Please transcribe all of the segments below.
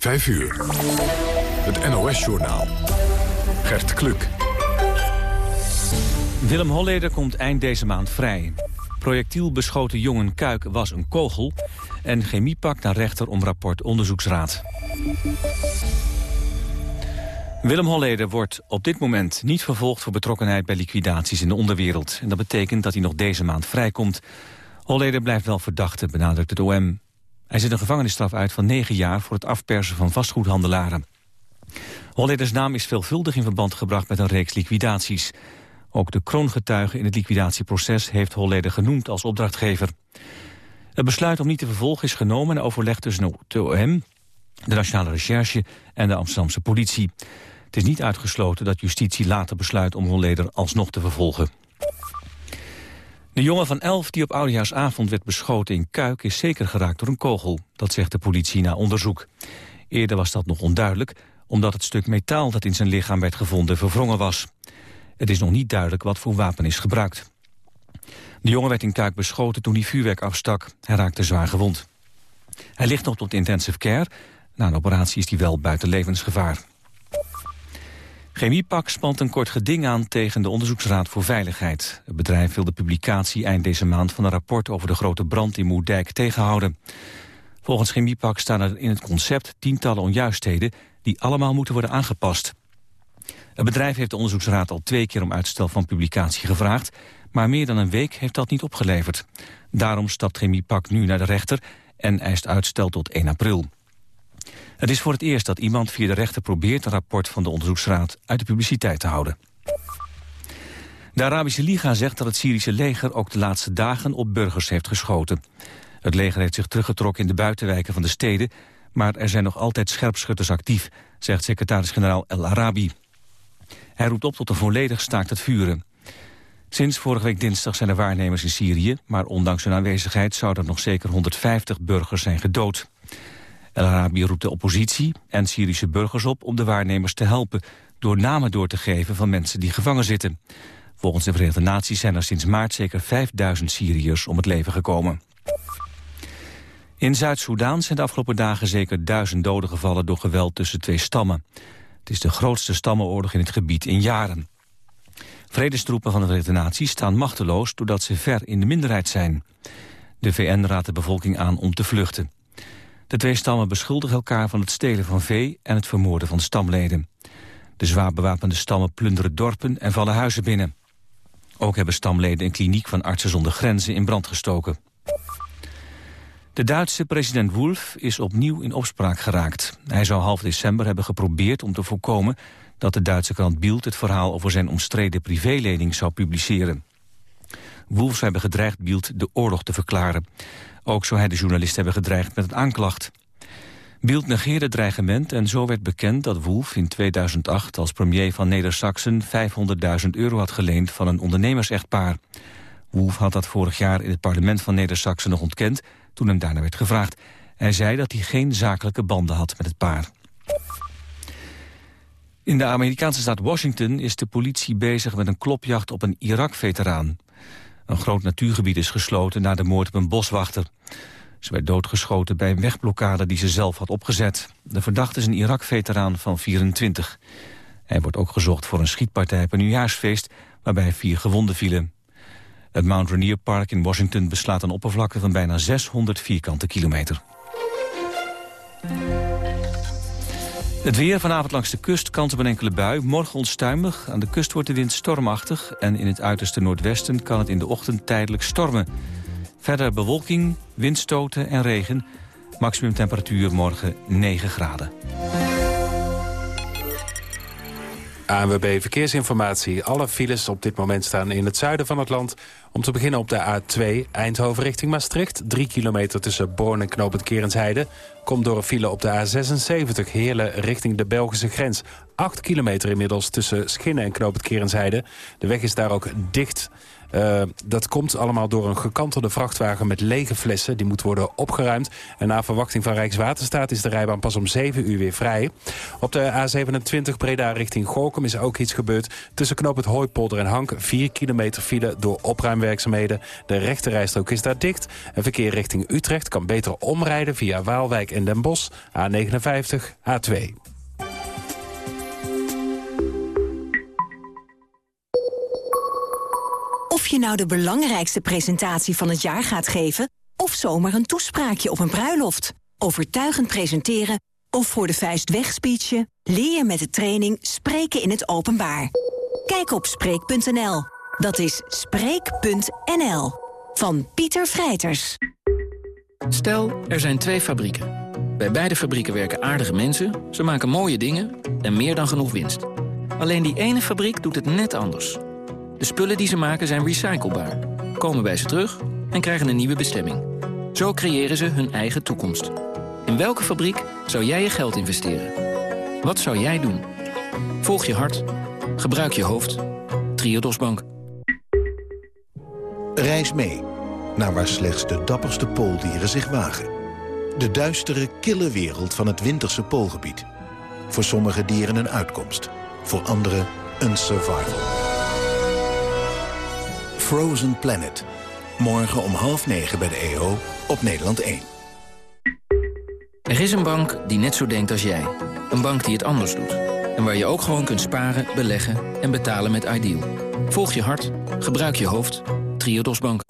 5 uur. Het NOS-journaal. Gert Kluk. Willem Holleder komt eind deze maand vrij. Projectiel beschoten jongen Kuik was een kogel... en chemiepak naar rechter om rapport onderzoeksraad. Willem Holleder wordt op dit moment niet vervolgd voor betrokkenheid bij liquidaties in de onderwereld. En dat betekent dat hij nog deze maand vrijkomt. Holleder blijft wel verdachte, benadrukt het OM. Hij zit een gevangenisstraf uit van negen jaar voor het afpersen van vastgoedhandelaren. Holleders naam is veelvuldig in verband gebracht met een reeks liquidaties. Ook de kroongetuige in het liquidatieproces heeft Holleder genoemd als opdrachtgever. Het besluit om niet te vervolgen is genomen in overleg tussen het OM, de Nationale Recherche en de Amsterdamse politie. Het is niet uitgesloten dat justitie later besluit om Holleder alsnog te vervolgen. De jongen van elf die op oudejaarsavond werd beschoten in Kuik... is zeker geraakt door een kogel. Dat zegt de politie na onderzoek. Eerder was dat nog onduidelijk... omdat het stuk metaal dat in zijn lichaam werd gevonden verwrongen was. Het is nog niet duidelijk wat voor wapen is gebruikt. De jongen werd in Kuik beschoten toen hij vuurwerk afstak. Hij raakte zwaar gewond. Hij ligt nog tot intensive care. Na een operatie is hij wel buiten levensgevaar. Chemiepak spant een kort geding aan tegen de Onderzoeksraad voor Veiligheid. Het bedrijf wil de publicatie eind deze maand van een rapport over de grote brand in Moerdijk tegenhouden. Volgens Chemiepak staan er in het concept tientallen onjuistheden die allemaal moeten worden aangepast. Het bedrijf heeft de onderzoeksraad al twee keer om uitstel van publicatie gevraagd, maar meer dan een week heeft dat niet opgeleverd. Daarom stapt Chemiepak nu naar de rechter en eist uitstel tot 1 april. Het is voor het eerst dat iemand via de rechter probeert... een rapport van de onderzoeksraad uit de publiciteit te houden. De Arabische Liga zegt dat het Syrische leger ook de laatste dagen op burgers heeft geschoten. Het leger heeft zich teruggetrokken in de buitenwijken van de steden... maar er zijn nog altijd scherpschutters actief, zegt secretaris-generaal El Arabi. Hij roept op tot een volledig staakt het vuren. Sinds vorige week dinsdag zijn er waarnemers in Syrië... maar ondanks hun aanwezigheid zouden er nog zeker 150 burgers zijn gedood. El Arabi roept de oppositie en Syrische burgers op om de waarnemers te helpen... door namen door te geven van mensen die gevangen zitten. Volgens de Verenigde Naties zijn er sinds maart zeker 5000 Syriërs om het leven gekomen. In Zuid-Soedan zijn de afgelopen dagen zeker duizend doden gevallen door geweld tussen twee stammen. Het is de grootste stammenoorlog in het gebied in jaren. Vredestroepen van de Verenigde Naties staan machteloos doordat ze ver in de minderheid zijn. De VN raadt de bevolking aan om te vluchten. De twee stammen beschuldigen elkaar van het stelen van vee en het vermoorden van stamleden. De zwaar bewapende stammen plunderen dorpen en vallen huizen binnen. Ook hebben stamleden een kliniek van artsen zonder grenzen in brand gestoken. De Duitse president Wolf is opnieuw in opspraak geraakt. Hij zou half december hebben geprobeerd om te voorkomen dat de Duitse krant Bild het verhaal over zijn omstreden privélening zou publiceren. Wolf zou hebben gedreigd Bild de oorlog te verklaren. Ook zou hij de journalist hebben gedreigd met een aanklacht. Bild negeerde dreigement en zo werd bekend dat Wolf in 2008 als premier van Neder-Saxen 500.000 euro had geleend van een ondernemersechtpaar. Wolf had dat vorig jaar in het parlement van Neder-Saxen nog ontkend toen hem daarna werd gevraagd. Hij zei dat hij geen zakelijke banden had met het paar. In de Amerikaanse staat Washington is de politie bezig met een klopjacht op een Irak-veteraan. Een groot natuurgebied is gesloten na de moord op een boswachter. Ze werd doodgeschoten bij een wegblokkade die ze zelf had opgezet. De verdachte is een Irak-veteraan van 24. Hij wordt ook gezocht voor een schietpartij op een nieuwjaarsfeest... waarbij vier gewonden vielen. Het Mount Rainier Park in Washington beslaat een oppervlakte van bijna 600 vierkante kilometer. Het weer vanavond langs de kust, kans op een enkele bui. Morgen onstuimig, aan de kust wordt de wind stormachtig... en in het uiterste noordwesten kan het in de ochtend tijdelijk stormen. Verder bewolking, windstoten en regen. Maximum temperatuur morgen 9 graden. ANWB Verkeersinformatie. Alle files op dit moment staan in het zuiden van het land. Om te beginnen op de A2 Eindhoven richting Maastricht. 3 kilometer tussen Born en Knopend Kerensheide. Komt door een file op de A76 Heerlen richting de Belgische grens. 8 kilometer inmiddels tussen Schinnen en Knopend Kerensheide. De weg is daar ook dicht. Uh, dat komt allemaal door een gekantelde vrachtwagen met lege flessen. Die moet worden opgeruimd. En na verwachting van Rijkswaterstaat is de rijbaan pas om 7 uur weer vrij. Op de A27 Breda richting Gorkum is ook iets gebeurd. Tussen knoop het Hooipolder en Hank 4 kilometer file door opruimwerkzaamheden. De rechterrijstrook is daar dicht. En verkeer richting Utrecht kan beter omrijden via Waalwijk en Den Bosch. A59, A2. Of je nou de belangrijkste presentatie van het jaar gaat geven... of zomaar een toespraakje op een bruiloft. Overtuigend presenteren of voor de vuist wegspeechen... leer je met de training Spreken in het Openbaar. Kijk op Spreek.nl. Dat is Spreek.nl. Van Pieter Vrijters. Stel, er zijn twee fabrieken. Bij beide fabrieken werken aardige mensen, ze maken mooie dingen... en meer dan genoeg winst. Alleen die ene fabriek doet het net anders... De spullen die ze maken zijn recyclebaar, komen bij ze terug en krijgen een nieuwe bestemming. Zo creëren ze hun eigen toekomst. In welke fabriek zou jij je geld investeren? Wat zou jij doen? Volg je hart. Gebruik je hoofd. Triodos Bank. Reis mee naar waar slechts de dapperste pooldieren zich wagen. De duistere, kille wereld van het winterse poolgebied. Voor sommige dieren een uitkomst. Voor anderen een survival. Frozen Planet. Morgen om half negen bij de EO op Nederland 1. Er is een bank die net zo denkt als jij. Een bank die het anders doet. En waar je ook gewoon kunt sparen, beleggen en betalen met Ideal. Volg je hart, gebruik je hoofd. Triodos Bank.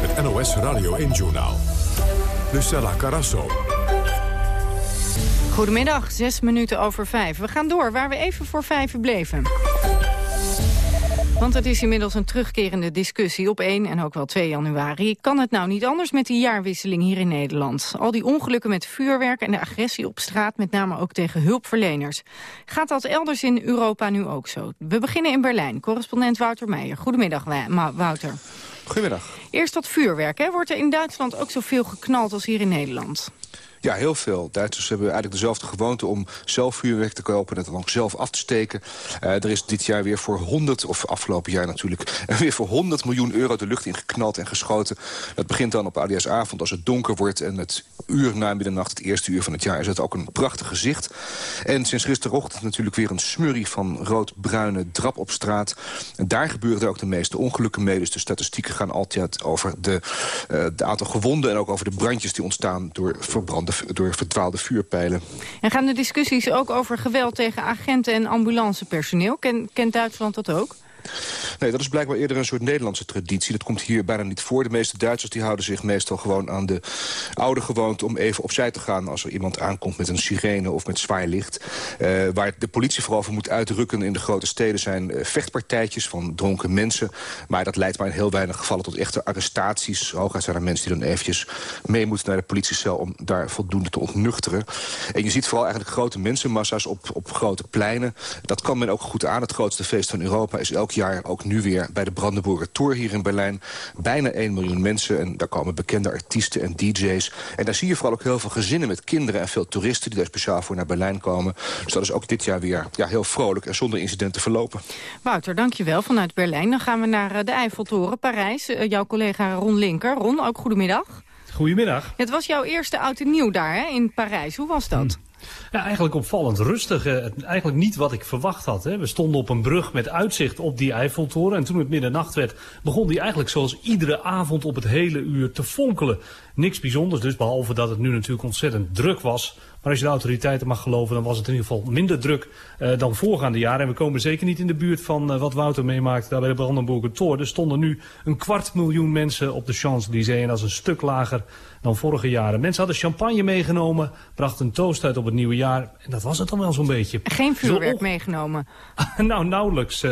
Het NOS Radio 1 Journaal. Lucella Carasso. Goedemiddag, zes minuten over vijf. We gaan door waar we even voor vijf bleven. Want het is inmiddels een terugkerende discussie op 1 en ook wel 2 januari. Kan het nou niet anders met die jaarwisseling hier in Nederland? Al die ongelukken met vuurwerk en de agressie op straat, met name ook tegen hulpverleners. Gaat dat elders in Europa nu ook zo? We beginnen in Berlijn. Correspondent Wouter Meijer. Goedemiddag, Wouter. Goedemiddag. Eerst dat vuurwerk. Hè? Wordt er in Duitsland ook zoveel geknald als hier in Nederland? Ja, heel veel. Duitsers hebben eigenlijk dezelfde gewoonte om zelf vuurwerk te kopen... en het dan ook zelf af te steken. Uh, er is dit jaar weer voor 100, of afgelopen jaar natuurlijk... weer voor 100 miljoen euro de lucht in geknald en geschoten. Dat begint dan op avond als het donker wordt... en het uur na middernacht, het eerste uur van het jaar... is het ook een prachtig gezicht. En sinds gisterochtend natuurlijk weer een smurrie van rood-bruine drap op straat. En daar gebeuren ook de meeste ongelukken mee. Dus de statistieken gaan altijd over de, uh, de aantal gewonden... en ook over de brandjes die ontstaan door verbrande door verdwaalde vuurpijlen. En gaan de discussies ook over geweld tegen agenten en ambulancepersoneel? kent Duitsland dat ook? Nee, dat is blijkbaar eerder een soort Nederlandse traditie. Dat komt hier bijna niet voor. De meeste Duitsers die houden zich meestal gewoon aan de oude gewoonte... om even opzij te gaan als er iemand aankomt met een sirene of met zwaailicht. Uh, waar de politie vooral voor moet uitrukken in de grote steden... zijn uh, vechtpartijtjes van dronken mensen. Maar dat leidt maar in heel weinig gevallen tot echte arrestaties. Hooguit zijn er mensen die dan eventjes mee moeten naar de politiecel... om daar voldoende te ontnuchteren. En je ziet vooral eigenlijk grote mensenmassa's op, op grote pleinen. Dat kan men ook goed aan. Het grootste feest van Europa is elk jaar ook nu weer bij de Brandenburger Tor hier in Berlijn. Bijna 1 miljoen mensen en daar komen bekende artiesten en dj's. En daar zie je vooral ook heel veel gezinnen met kinderen en veel toeristen... die daar speciaal voor naar Berlijn komen. Dus dat is ook dit jaar weer ja, heel vrolijk en zonder incidenten verlopen. Wouter, dankjewel vanuit Berlijn. Dan gaan we naar eh, de Eiffeltoren, Parijs. Uh, jouw collega Ron Linker. Ron, ook goedemiddag. Goedemiddag. Het was jouw eerste oud en nieuw daar hè, in Parijs. Hoe was dat? Ja, eigenlijk opvallend rustig. eigenlijk niet wat ik verwacht had. Hè. We stonden op een brug met uitzicht op die Eiffeltoren. En toen het middernacht werd, begon die eigenlijk zoals iedere avond op het hele uur te fonkelen. Niks bijzonders dus, behalve dat het nu natuurlijk ontzettend druk was. Maar als je de autoriteiten mag geloven, dan was het in ieder geval minder druk uh, dan voorgaande jaren. En we komen zeker niet in de buurt van uh, wat Wouter meemaakt daar bij de Brandenburger Tor. Er stonden nu een kwart miljoen mensen op de Champs-Élysées en dat is een stuk lager dan vorige jaren. Mensen hadden champagne meegenomen, brachten een toast uit op het nieuwe jaar. En dat was het dan wel zo'n beetje. Geen vuurwerk meegenomen? nou, nauwelijks.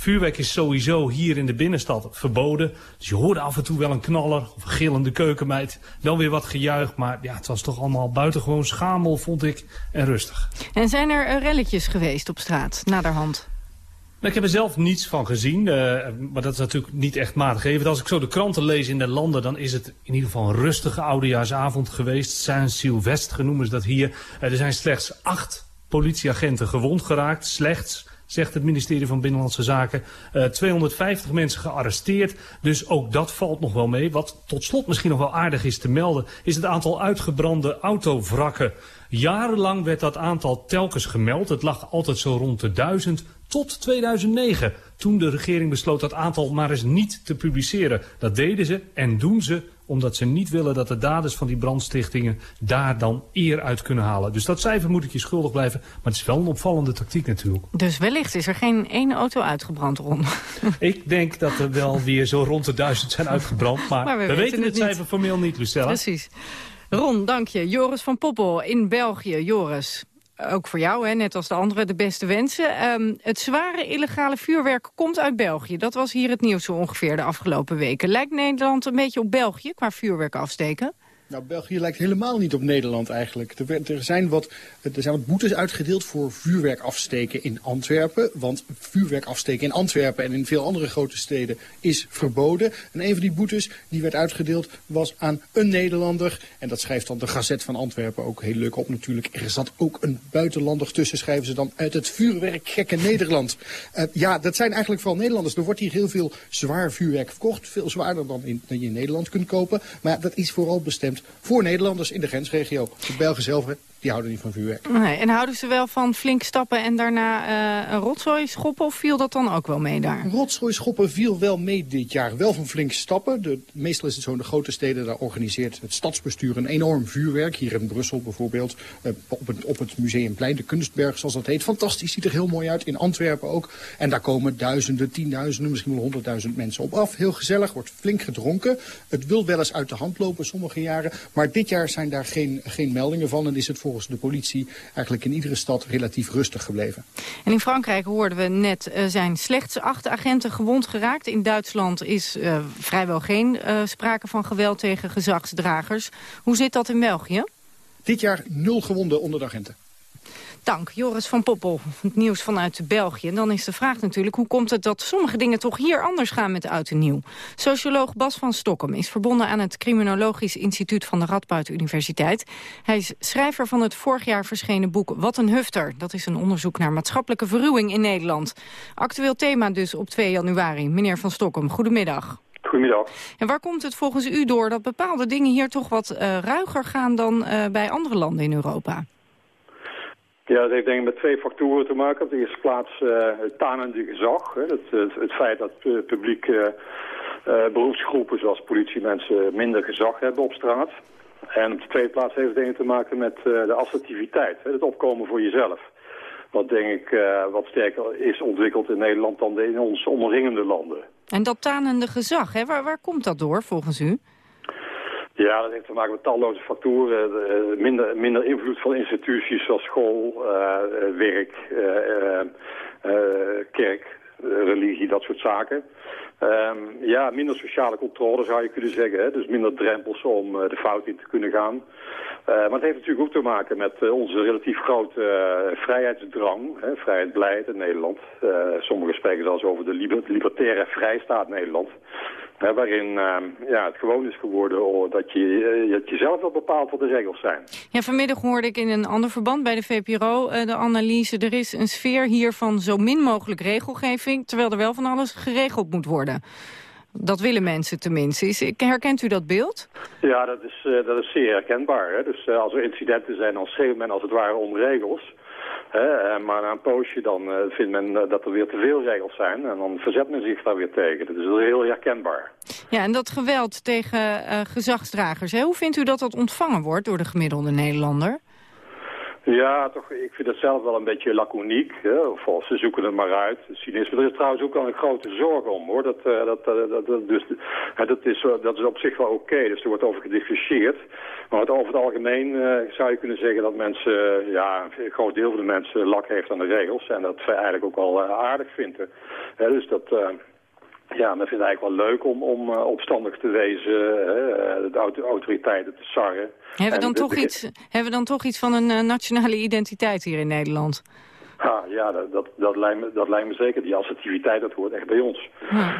Vuurwerk is sowieso hier in de binnenstad verboden. Dus je hoorde af en toe wel een knaller of een gillende keukenmeid. Wel weer wat gejuich, maar ja, het was toch allemaal buitengewoon schamel, vond ik, en rustig. En zijn er eh, relletjes geweest op straat, naderhand? Ik heb er zelf niets van gezien, uh, maar dat is natuurlijk niet echt maatgevend. Als ik zo de kranten lees in de landen, dan is het in ieder geval een rustige oudejaarsavond geweest. Saint-Sylvestre noemen ze dat hier. Uh, er zijn slechts acht politieagenten gewond geraakt, slechts zegt het ministerie van Binnenlandse Zaken. Uh, 250 mensen gearresteerd, dus ook dat valt nog wel mee. Wat tot slot misschien nog wel aardig is te melden... is het aantal uitgebrande autovrakken. Jarenlang werd dat aantal telkens gemeld. Het lag altijd zo rond de duizend tot 2009. Toen de regering besloot dat aantal maar eens niet te publiceren. Dat deden ze en doen ze omdat ze niet willen dat de daders van die brandstichtingen daar dan eer uit kunnen halen. Dus dat cijfer moet ik je schuldig blijven, maar het is wel een opvallende tactiek natuurlijk. Dus wellicht is er geen één auto uitgebrand, Ron. Ik denk dat er wel weer zo rond de duizend zijn uitgebrand, maar, we, weten, het, cijfer formeel niet, Lucella. Precies. Ron, dank je. Joris van Poppel in België. Joris, ook voor jou, hè, net als de anderen, de beste wensen. Um, het zware illegale vuurwerk komt uit België. Dat was hier het nieuws zo ongeveer de afgelopen weken. Lijkt Nederland een beetje op België qua vuurwerk afsteken? Nou, België lijkt helemaal niet op Nederland eigenlijk. Er, zijn wat, er zijn wat boetes uitgedeeld voor vuurwerk afsteken in Antwerpen. Want vuurwerk afsteken in Antwerpen en in veel andere grote steden is verboden. En een van die boetes die werd uitgedeeld was aan een Nederlander. En dat schrijft dan de Gazet van Antwerpen ook heel leuk op natuurlijk. Er zat ook een buitenlander tussen, schrijven ze dan, uit het vuurwerkgekke Nederland. Uh, ja, dat zijn eigenlijk vooral Nederlanders. Er wordt hier heel veel zwaar vuurwerk verkocht. Veel zwaarder dan, in, dan je in Nederland kunt kopen. Maar dat is vooral bestemd voor Nederlanders in de grensregio. De Belgen zelf die houden niet van vuurwerk. Nee, en houden ze wel van flink stappen en daarna uh, een rotzooi schoppen? Of viel dat dan ook wel mee daar? Rotzooi schoppen viel wel mee dit jaar. Wel van flink stappen. De, meestal is het zo in de grote steden. Daar organiseert het stadsbestuur een enorm vuurwerk. Hier in Brussel bijvoorbeeld. Uh, op, het, op het Museumplein, de Kunstberg zoals dat heet. Fantastisch, ziet er heel mooi uit. In Antwerpen ook. En daar komen duizenden, tienduizenden, misschien wel honderdduizend mensen op af. Heel gezellig, wordt flink gedronken. Het wil wel eens uit de hand lopen sommige jaren. Maar dit jaar zijn daar geen, geen meldingen van. En is het volgens de politie eigenlijk in iedere stad relatief rustig gebleven. En in Frankrijk hoorden we net, uh, zijn slechts acht agenten gewond geraakt. In Duitsland is uh, vrijwel geen uh, sprake van geweld tegen gezagsdragers. Hoe zit dat in België? Dit jaar nul gewonden onder de agenten. Dank, Joris van Poppel. Het nieuws vanuit België. En dan is de vraag natuurlijk, hoe komt het dat sommige dingen toch hier anders gaan met oud en nieuw? Socioloog Bas van Stockholm is verbonden aan het Criminologisch Instituut van de Radboud Universiteit. Hij is schrijver van het vorig jaar verschenen boek Wat een Hufter. Dat is een onderzoek naar maatschappelijke verruwing in Nederland. Actueel thema dus op 2 januari. Meneer van Stockholm, goedemiddag. Goedemiddag. En waar komt het volgens u door dat bepaalde dingen hier toch wat uh, ruiger gaan dan uh, bij andere landen in Europa? Ja, dat heeft denk ik met twee factoren te maken. Op de eerste plaats uh, het tanende gezag. Hè. Het, het, het, feit dat uh, publiek uh, beroepsgroepen zoals politiemensen minder gezag hebben op straat. En op de tweede plaats heeft het te maken met de assertiviteit. Hè. Het opkomen voor jezelf. Wat denk ik wat sterker is ontwikkeld in Nederland dan in onze omringende landen. En dat tanende gezag, hè? Waar, waar komt dat door volgens u? Ja, dat heeft te maken met talloze factoren. Uh, minder, minder invloed van instituties zoals school, uh, werk, uh, kerk, religie, dat soort zaken. Um, ja, minder sociale controle zou je kunnen zeggen. Hè? Dus minder drempels om de fout in te kunnen gaan. maar het heeft natuurlijk ook te maken met onze relatief grote vrijheidsdrang. Hè? Vrijheidsbeleid in Nederland. sommigen spreken zelfs over de liber libertaire vrijstaat Nederland waarin uh, ja, het gewoon is geworden dat je, uh, dat je zelf wel bepaalt wat de regels zijn. Ja, vanmiddag hoorde ik in een ander verband bij de VPRO uh, de analyse... er is een sfeer hier van zo min mogelijk regelgeving... terwijl er wel van alles geregeld moet worden. Dat willen mensen tenminste. Is, herkent u dat beeld? Ja, dat is, uh, dat is zeer herkenbaar. Hè? Dus als er incidenten zijn, dan schreeuwt men als het ware om regels. Hè, maar na een poosje dan uh, vindt men uh, dat er weer te veel regels zijn. En dan verzet men zich daar weer tegen. Dat is heel herkenbaar. Ja, en dat geweld tegen uh, gezagsdragers. Hoe vindt u dat dat ontvangen wordt door de gemiddelde Nederlander? Ja, toch, ik vind het zelf wel een beetje laconiek. Hè? Of, ze zoeken het maar uit. Cynisme. Er is trouwens ook wel een grote zorg om, hoor. Dat, uh, dat, dat, dat, dus, dat, is, dat is op zich wel oké. Dus er wordt over gedifferentieerd. Maar over het algemeen zou je kunnen zeggen dat mensen, ja, een groot deel van de mensen lak heeft aan de regels. En dat ze eigenlijk ook wel aardig vinden. dus dat... Ja, men vindt het eigenlijk wel leuk om, om uh, opstandig te wezen, uh, de autoriteiten te sarren. Hebben we, dan toch iets, hebben we dan toch iets van een nationale identiteit hier in Nederland? Ha, ja, dat, dat, dat, lijkt me, dat lijkt me zeker. Die assertiviteit, dat hoort echt bij ons.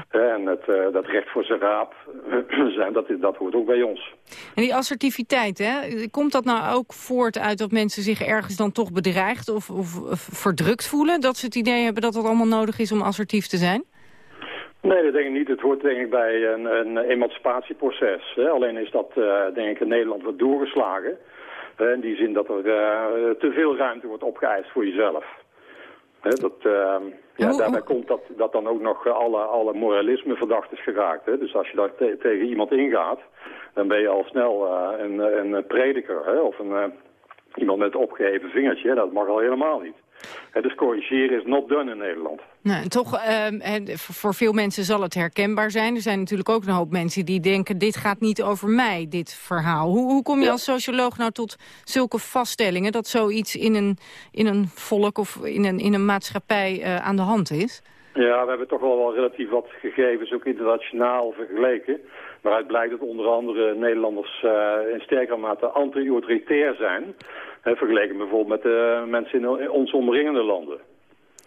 En het, uh, dat recht voor zijn raap, zijn, dat, dat hoort ook bij ons. En die assertiviteit, hè, komt dat nou ook voort uit dat mensen zich ergens dan toch bedreigd of, of, of verdrukt voelen? Dat ze het idee hebben dat het allemaal nodig is om assertief te zijn? Nee, dat denk ik niet. Het hoort denk ik bij een, een emancipatieproces. Hè. Alleen is dat uh, denk ik in Nederland wat doorgeslagen. In die zin dat er uh, te veel ruimte wordt opgeëist voor jezelf. He, dat, uh, ja, daarbij komt dat, dat dan ook nog alle, alle moralisme verdacht is geraakt. Hè. Dus als je daar te tegen iemand ingaat, dan ben je al snel een, een prediker. Hè, of een, iemand met opgeheven vingertje. Dat mag al helemaal niet. dus corrigeren is not done in Nederland. Nou, toch, uh, voor veel mensen zal het herkenbaar zijn. Er zijn natuurlijk ook een hoop mensen die denken... dit gaat niet over mij, dit verhaal. Hoe, hoe kom je als socioloog nou tot zulke vaststellingen... dat zoiets in een, in een volk of in een, in een maatschappij uh, aan de hand is? Ja, we hebben toch wel, wel relatief wat gegevens, ook internationaal vergeleken. Waaruit blijkt dat onder andere Nederlanders uh, in sterkere mate anti-autoritair zijn. Hè, vergeleken bijvoorbeeld met de mensen in ons omringende landen.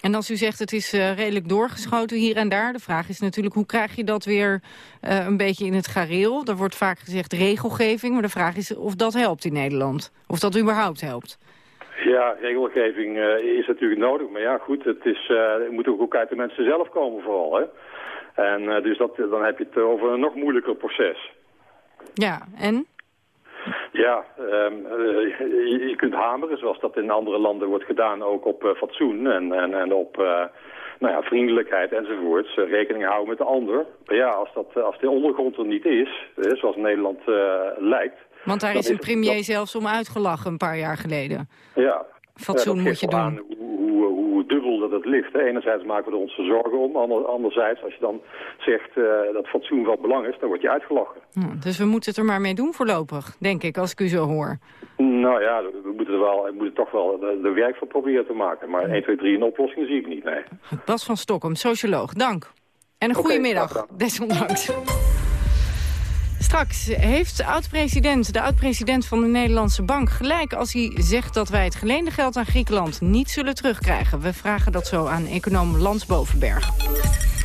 En als u zegt het is uh, redelijk doorgeschoten hier en daar... de vraag is natuurlijk hoe krijg je dat weer uh, een beetje in het gareel? Er wordt vaak gezegd regelgeving, maar de vraag is of dat helpt in Nederland. Of dat überhaupt helpt. Ja, regelgeving uh, is natuurlijk nodig. Maar ja, goed, het, is, het moet ook uit de mensen zelf komen vooral. Hè? En dus dat, dan heb je het over een nog moeilijker proces. Ja, en? Ja, um, uh, je, je, kunt hameren zoals dat in andere landen wordt gedaan, ook op uh, fatsoen en, en, en op uh, nou ja, vriendelijkheid enzovoorts. rekening houden met de ander. Maar ja, als, dat, als de ondergrond er niet is, zoals Nederland lijkt... Want daar is een premier dat... zelfs om uitgelachen een paar jaar geleden. Ja. Fatsoen moet je doen. Hoe, hoe, hoe, dubbel dat het ligt. Enerzijds maken we er onze zorgen om. Ander, anderzijds, als je dan zegt uh, dat fatsoen wel belang is, dan word je uitgelachen. Dus we moeten het er maar mee doen voorlopig, denk ik, als ik u zo hoor. Nou ja, we moeten er, wel, we moeten toch wel de, de werk van proberen te maken. Maar 1, 2, 3 een oplossing zie ik niet, nee. Bas van Stockholm, socioloog, dank. En een okay, goede middag, desondanks. Straks heeft oud-president, de oud-president van de Nederlandse Bank gelijk als hij zegt dat wij het geleende geld aan Griekenland niet zullen terugkrijgen. We vragen dat zo aan econoom Lans Bovenberg.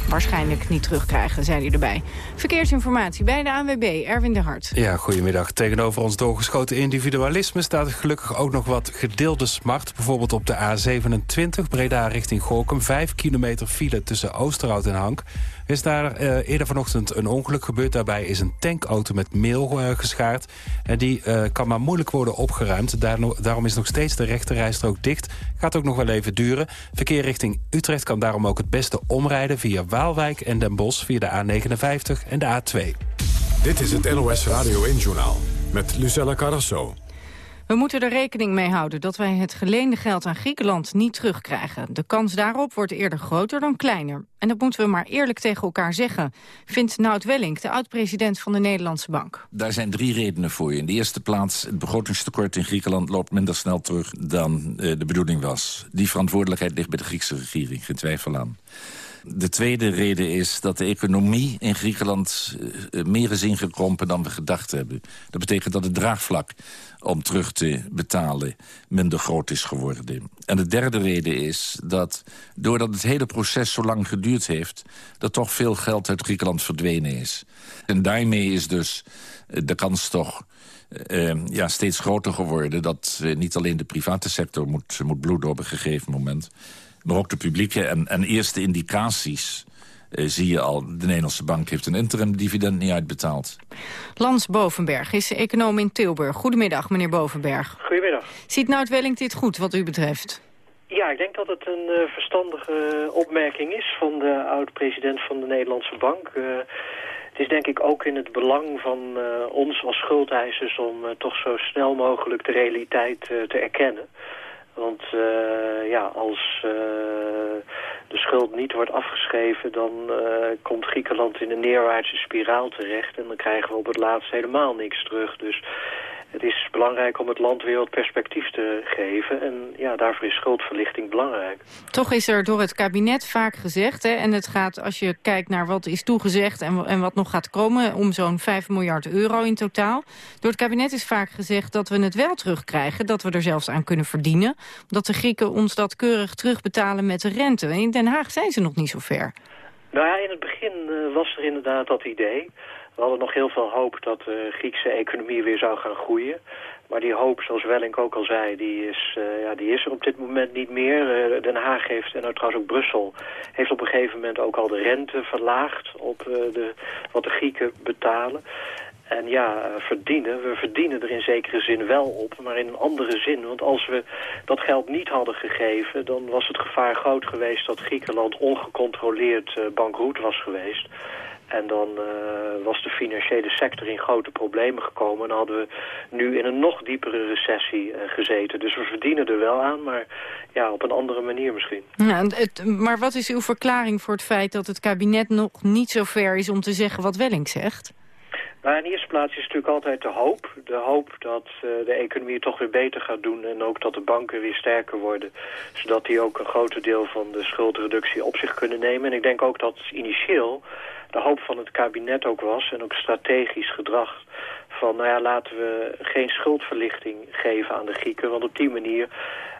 Waarschijnlijk niet terugkrijgen, zei hij erbij. Verkeersinformatie bij de ANWB, Erwin de Hart. Ja, goedemiddag. Tegenover ons doorgeschoten individualisme staat gelukkig ook nog wat gedeelde smart. Bijvoorbeeld op de A27, Breda richting Gorkum. Vijf kilometer file tussen Oosterhout en Hank is daar uh, eerder vanochtend een ongeluk gebeurd. Daarbij is een tankauto met meel uh, geschaard. En die uh, kan maar moeilijk worden opgeruimd. Daar, daarom is nog steeds de rechterrijstrook dicht. Gaat ook nog wel even duren. Verkeer richting Utrecht kan daarom ook het beste omrijden... via Waalwijk en Den Bosch via de A59 en de A2. Dit is het NOS Radio 1-journaal met Lucella Carrasso. We moeten er rekening mee houden dat wij het geleende geld aan Griekenland niet terugkrijgen. De kans daarop wordt eerder groter dan kleiner. En dat moeten we maar eerlijk tegen elkaar zeggen, vindt Nout Welling, de oud-president van de Nederlandse Bank. Daar zijn drie redenen voor. In de eerste plaats, het begrotingstekort in Griekenland loopt minder snel terug dan uh, de bedoeling was. Die verantwoordelijkheid ligt bij de Griekse regering, geen twijfel aan. De tweede reden is dat de economie in Griekenland uh, meer is ingekrompen dan we gedacht hebben. Dat betekent dat het draagvlak om terug te betalen minder groot is geworden. En de derde reden is dat doordat het hele proces zo lang geduurd heeft... er toch veel geld uit Griekenland verdwenen is. En daarmee is dus de kans toch ja, steeds groter geworden... dat niet alleen de private sector moet, moet bloeden op een gegeven moment... maar ook de publieke en, en eerste indicaties uh, zie je al, de Nederlandse bank heeft een interim dividend niet uitbetaald. Lans Bovenberg is econoom in Tilburg. Goedemiddag, meneer Bovenberg. Goedemiddag. Ziet Nout Welling dit goed, wat u betreft? Ja, ik denk dat het een uh, verstandige opmerking is van de oud-president van de Nederlandse Bank. Uh, het is denk ik ook in het belang van uh, ons als schuldeisers om toch zo snel mogelijk de realiteit te erkennen. Want uh, ja, als uh, de schuld niet wordt afgeschreven... dan uh, komt Griekenland in een neerwaartse spiraal terecht... en dan krijgen we op het laatst helemaal niks terug. Dus het is belangrijk om het land weer wat perspectief te geven. En ja, daarvoor is schuldverlichting belangrijk. Toch is er door het kabinet vaak gezegd, hè, en het gaat als je kijkt naar wat is toegezegd en, en wat nog gaat komen, om zo'n 5 miljard euro in totaal. Door het kabinet is vaak gezegd dat we het wel terugkrijgen, dat we er zelfs aan kunnen verdienen. Dat de Grieken ons dat keurig terugbetalen met de rente. In Den Haag zijn ze nog niet zo ver. Nou ja, in het begin uh, was er inderdaad dat idee. We hadden nog heel veel hoop dat de Griekse economie weer zou gaan groeien. Maar die hoop, zoals Wellink ook al zei, die is, uh, ja, die is er op dit moment niet meer. Uh, Den Haag heeft, en nou trouwens ook Brussel, heeft op een gegeven moment ook al de rente verlaagd op uh, de, wat de Grieken betalen. En ja, verdienen, we verdienen er in zekere zin wel op, maar in een andere zin. Want als we dat geld niet hadden gegeven, dan was het gevaar groot geweest dat Griekenland ongecontroleerd bankroet was geweest. En dan uh, was de financiële sector in grote problemen gekomen. En dan hadden we nu in een nog diepere recessie uh, gezeten. Dus we verdienen er wel aan, maar ja, op een andere manier misschien. Ja, het, maar wat is uw verklaring voor het feit dat het kabinet nog niet zo ver is om te zeggen wat Welling zegt? Nou, in eerste plaats is natuurlijk altijd de hoop. De hoop dat uh, de economie toch weer beter gaat doen en ook dat de banken weer sterker worden. Zodat die ook een groter deel van de schuldreductie op zich kunnen nemen. En ik denk ook dat initieel de hoop van het kabinet ook was en ook strategisch gedrag van, nou ja, laten we geen schuldverlichting geven aan de Grieken. Want op die manier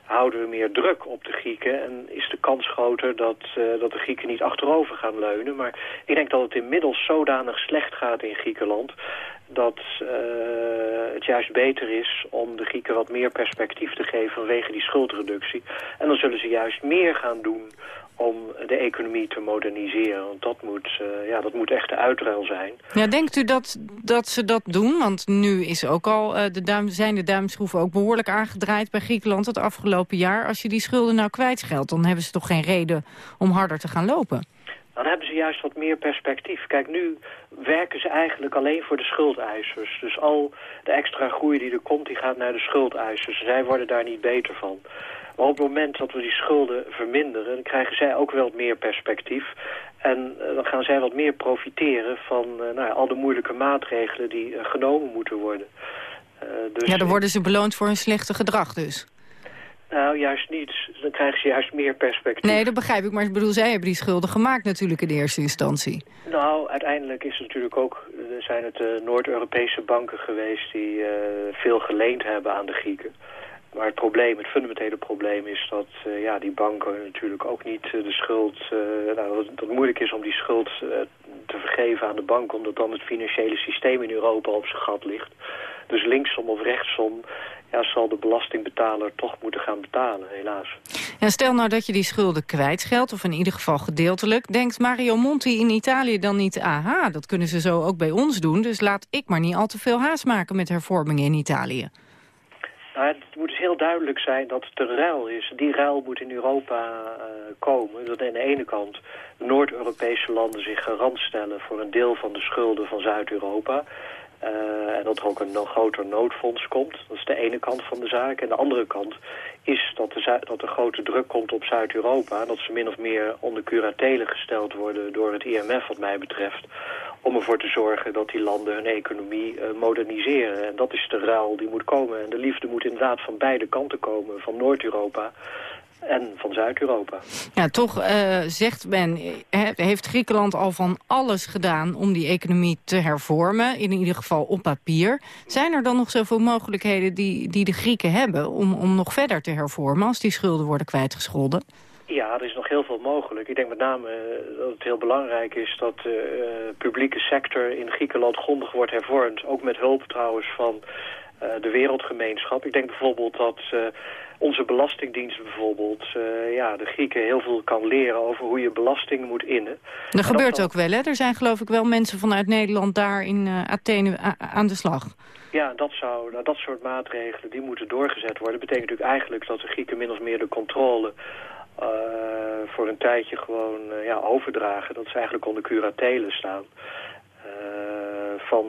houden we meer druk op de Grieken en is de kans groter dat, uh, dat de Grieken niet achterover gaan leunen. Maar ik denk dat het inmiddels zodanig slecht gaat in Griekenland dat uh, het juist beter is om de Grieken wat meer perspectief te geven vanwege die schuldreductie. En dan zullen ze juist meer gaan doen om de economie te moderniseren. Want dat moet, uh, ja, dat moet echt de uitruil zijn. Ja, denkt u dat, dat ze dat doen? Want nu is ook al, uh, de duim, zijn de duimschroeven ook behoorlijk aangedraaid bij Griekenland het afgelopen jaar. Als je die schulden nou kwijtscheldt, dan hebben ze toch geen reden om harder te gaan lopen? Dan hebben ze juist wat meer perspectief. Kijk, nu werken ze eigenlijk alleen voor de schuldeisers. Dus al de extra groei die er komt, die gaat naar de schuldeisers. Zij worden daar niet beter van. Maar op het moment dat we die schulden verminderen... dan krijgen zij ook wel meer perspectief. En uh, dan gaan zij wat meer profiteren van uh, nou ja, al de moeilijke maatregelen die uh, genomen moeten worden. dus ja, dan worden ze beloond voor hun slechte gedrag dus. Nou, juist niet. Dan krijgen ze juist meer perspectief. Nee, dat begrijp ik. Maar ik bedoel, zij hebben die schulden gemaakt natuurlijk in eerste instantie. Nou, uiteindelijk is het natuurlijk ook, zijn het Noord-Europese banken geweest die veel geleend hebben aan de Grieken. Maar het probleem, het fundamentele probleem is dat uh, ja, die banken natuurlijk ook niet uh, de schuld... Uh, nou, dat moeilijk is om die schuld te vergeven aan de bank... omdat dan het financiële systeem in Europa op zijn gat ligt. Dus linksom of rechtsom ja, zal de belastingbetaler toch moeten gaan betalen, helaas. Ja, stel nou dat je die schulden kwijtscheldt, of in ieder geval gedeeltelijk... denkt Mario Monti in Italië dan niet... aha, dat kunnen ze zo ook bij ons doen... dus laat ik maar niet al te veel haast maken met hervormingen in Italië. Het moet dus heel duidelijk zijn dat het een ruil is. Die ruil moet in Europa uh, komen. Dat aan de ene kant Noord-Europese landen zich garant stellen... voor een deel van de schulden van Zuid-Europa. Uh, en dat er ook een nog groter noodfonds komt. Dat is de ene kant van de zaak. En de andere kant is dat, de, dat er grote druk komt op Zuid-Europa. Dat ze min of meer onder curatele gesteld worden door het IMF wat mij betreft om ervoor te zorgen dat die landen hun economie uh, moderniseren. En dat is de ruil die moet komen. En de liefde moet inderdaad van beide kanten komen, van Noord-Europa en van Zuid-Europa. Ja, toch uh, zegt men, heeft Griekenland al van alles gedaan om die economie te hervormen, in ieder geval op papier. Zijn er dan nog zoveel mogelijkheden die, die de Grieken hebben om, om nog verder te hervormen als die schulden worden kwijtgescholden? Ja, er is nog heel veel mogelijk. Ik denk met name uh, dat het heel belangrijk is dat de uh, publieke sector in Griekenland grondig wordt hervormd. Ook met hulp trouwens van uh, de wereldgemeenschap. Ik denk bijvoorbeeld dat onze belastingdienst bijvoorbeeld ja, de Grieken heel veel kan leren over hoe je belasting moet innen. Dat en gebeurt ook wel, hè? Er zijn geloof ik wel mensen vanuit Nederland daar in Athene aan de slag. Ja, dat, zou, nou, dat soort maatregelen die moeten doorgezet worden. Dat betekent natuurlijk eigenlijk dat de Grieken min of meer de controle uh, voor een tijdje gewoon uh, ja, overdragen. Dat ze eigenlijk onder curatelen staan uh, van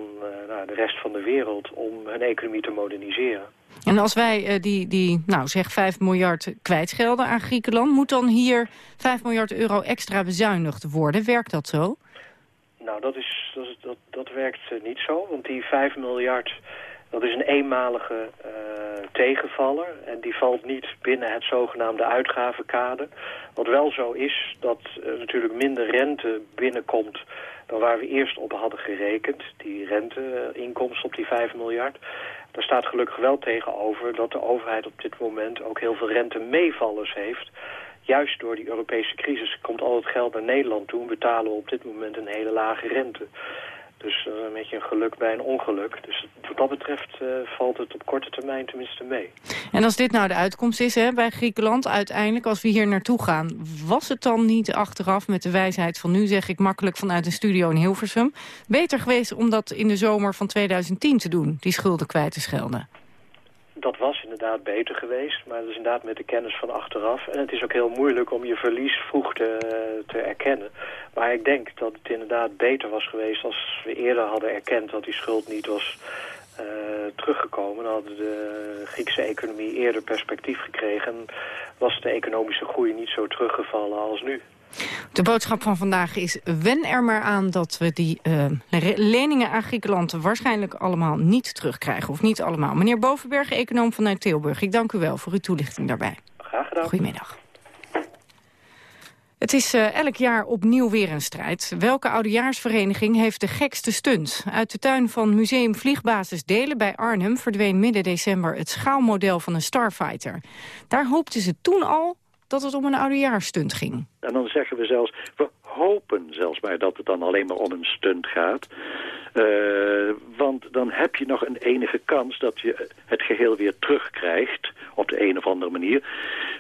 nou, de rest van de wereld om hun economie te moderniseren. En als wij die, die, nou zeg 5 miljard kwijtschelden aan Griekenland... moet dan hier 5 miljard euro extra bezuinigd worden? Werkt dat zo? Nou, dat, is, dat, dat, dat werkt niet zo, want die 5 miljard Dat is een eenmalige tegenvaller en die valt niet binnen het zogenaamde uitgavenkader. Wat wel zo is dat er natuurlijk minder rente binnenkomt dan waar we eerst op hadden gerekend. Die renteinkomsten op die 5 miljard. Daar staat gelukkig wel tegenover dat de overheid op dit moment ook heel veel rentemeevallers heeft. Juist door die Europese crisis komt al het geld naar Nederland toe en betalen we op dit moment een hele lage rente. Dus uh, een beetje een geluk bij een ongeluk. Dus wat dat betreft uh, valt het op korte termijn tenminste mee. En als dit nou de uitkomst is hè, bij Griekenland uiteindelijk, als we hier naartoe gaan... was het dan niet achteraf met de wijsheid van nu, zeg ik makkelijk vanuit een studio in Hilversum... beter geweest om dat in de zomer van 2010 te doen, die schulden kwijt te schelden? Dat was inderdaad beter geweest, maar dat is inderdaad met de kennis van achteraf. En het is ook heel moeilijk om je verlies vroeg te, te erkennen. Maar ik denk dat het inderdaad beter was geweest als we eerder hadden erkend dat die schuld niet was uh, teruggekomen. Dan hadden de Griekse economie eerder perspectief gekregen en was de economische groei niet zo teruggevallen als nu. De boodschap van vandaag is wen er maar aan dat we die uh, leningen aan Griekenland waarschijnlijk allemaal niet terugkrijgen. Of niet allemaal. Meneer Bovenberg, econoom vanuit Tilburg, ik dank u wel voor uw toelichting daarbij. Graag gedaan. Goedemiddag. Het is uh, elk jaar opnieuw weer een strijd. Welke oudejaarsvereniging heeft de gekste stunt? Uit de tuin van Museum Vliegbasis Delen bij Arnhem... verdween midden december het schaalmodel van een Starfighter. Daar hoopten ze toen al dat het om een oudejaarsstunt ging. En dan zeggen we zelfs, hopen zelfs maar dat het dan alleen maar om een stunt gaat. Uh, want dan heb je nog een enige kans dat je het geheel weer terugkrijgt op de een of andere manier.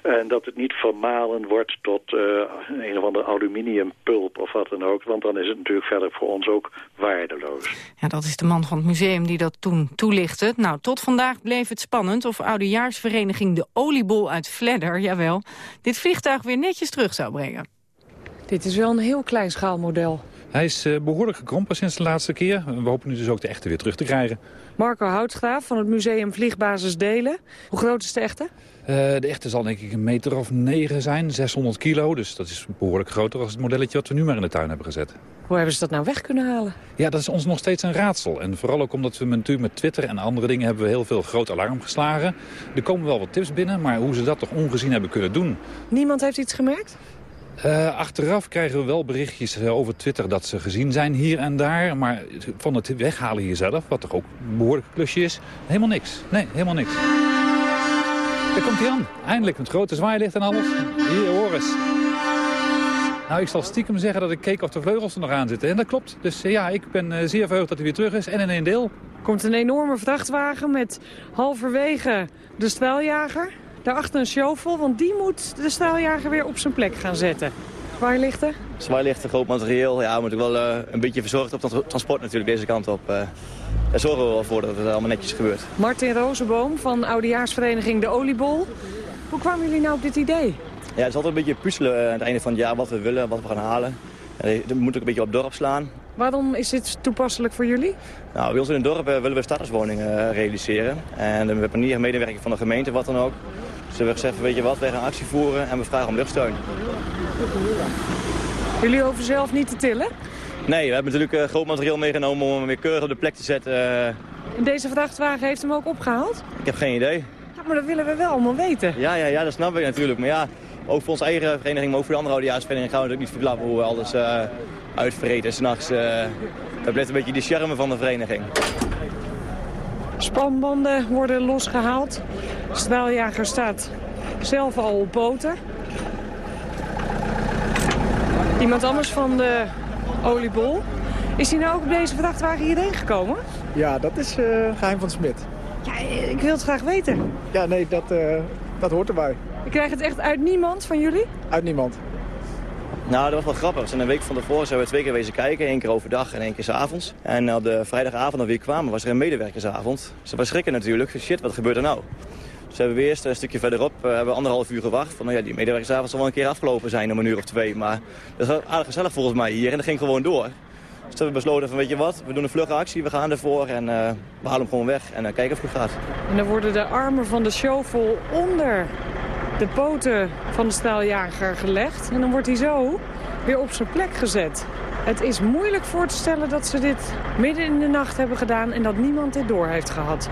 En dat het niet vermalen wordt tot uh, een of andere aluminiumpulp of wat dan ook. Want dan is het natuurlijk verder voor ons ook waardeloos. Ja, dat is de man van het museum die dat toen toelichtte. Nou, tot vandaag bleef het spannend of oudejaarsvereniging de oliebol uit Vledder, jawel, dit vliegtuig weer netjes terug zou brengen. Dit is wel een heel klein schaalmodel. Hij is uh, behoorlijk gekrompen sinds de laatste keer. We hopen nu dus ook de echte weer terug te krijgen. Marco Houtgraaf van het museum Vliegbasis Delen. Hoe groot is de echte? Uh, de echte zal denk ik een meter of negen zijn, 600 kilo. Dus dat is behoorlijk groter als het modelletje wat we nu maar in de tuin hebben gezet. Hoe hebben ze dat nou weg kunnen halen? Ja, dat is ons nog steeds een raadsel. En vooral ook omdat we natuurlijk met Twitter en andere dingen hebben we heel veel groot alarm geslagen. Er komen wel wat tips binnen, maar hoe ze dat toch ongezien hebben kunnen doen. Niemand heeft iets gemerkt? Uh, achteraf krijgen we wel berichtjes uh, over Twitter dat ze gezien zijn hier en daar. Maar van het weghalen hier zelf, wat toch ook een behoorlijk klusje is, helemaal niks. Nee, helemaal niks. Daar komt hij aan. Eindelijk met grote zwaailicht en alles. Hier, hoor eens. Nou, ik zal stiekem zeggen dat ik keek of de vleugels er nog aan zitten. En dat klopt. Dus uh, ja, ik ben zeer verheugd dat hij weer terug is. En in één deel. Komt een enorme vrachtwagen met halverwege de straaljager. Daarachter een shovel, want die moet de straaljager weer op zijn plek gaan zetten. Zwaailichten? Zwaailichten, groot materieel. Ja, moet ik wel uh, een beetje verzorgd op het transport natuurlijk deze kant op. Uh, daar zorgen we wel voor dat het allemaal netjes gebeurt. Martin Rozenboom van oudejaarsvereniging De Oliebol. Hoe kwamen jullie nou op dit idee? Ja, het is altijd een beetje puzzelen aan het einde van het jaar wat we willen, wat we gaan halen. En dat moet ook een beetje op dorp slaan. Waarom is dit toepasselijk voor jullie? Nou, bij ons in het dorp willen we starterswoningen realiseren. En we hebben hier medewerking van de gemeente, wat dan ook. We hebben gezegd, weet je wat, wij gaan actie voeren en we vragen om luchtsteun. Jullie hoeven zelf niet te tillen? Nee, we hebben natuurlijk uh, groot materiaal meegenomen om hem weer keurig op de plek te zetten. En deze vrachtwagen heeft hem ook opgehaald? Ik heb geen idee. Ja, maar dat willen we wel allemaal weten. Ja, ja, ja dat snap ik natuurlijk. Maar ja, ook voor onze eigen vereniging, maar ook voor de andere oudejaarsvereniging gaan we natuurlijk niet verklappen hoe we alles uh, uitvreten. S'nachts, uh, dat blijft een beetje de charme van de vereniging. Spanbanden worden losgehaald. De straaljager staat zelf al op poten. Iemand anders van de oliebol. Is hij nou ook op deze vrachtwagen hierheen gekomen? Ja, dat is uh, geheim van Smit. Ja, ik wil het graag weten. Ja, nee, dat, uh, dat hoort erbij. Ik krijg het echt uit niemand van jullie? Uit niemand. Nou, dat was wel grappig. En een week van tevoren zijn we twee keer wezen kijken. één keer overdag en één keer s avonds. En op de vrijdagavond dat we weer kwamen was er een medewerkersavond. Ze was schrikken natuurlijk. Shit, wat gebeurt er nou? Dus hebben we eerst een stukje verderop uh, hebben we anderhalf uur gewacht. Van, nou ja, die medewerkersavond zal wel een keer afgelopen zijn om een uur of twee. Maar dat was aardig gezellig volgens mij hier. En dat ging gewoon door. Dus toen hebben we besloten van, weet je wat, we doen een vlugge actie. We gaan ervoor en uh, we halen hem gewoon weg. En uh, kijken of het goed gaat. En dan worden de armen van de shovel onder de poten van de straaljager gelegd. En dan wordt hij zo weer op zijn plek gezet. Het is moeilijk voor te stellen dat ze dit midden in de nacht hebben gedaan... en dat niemand dit door heeft gehad.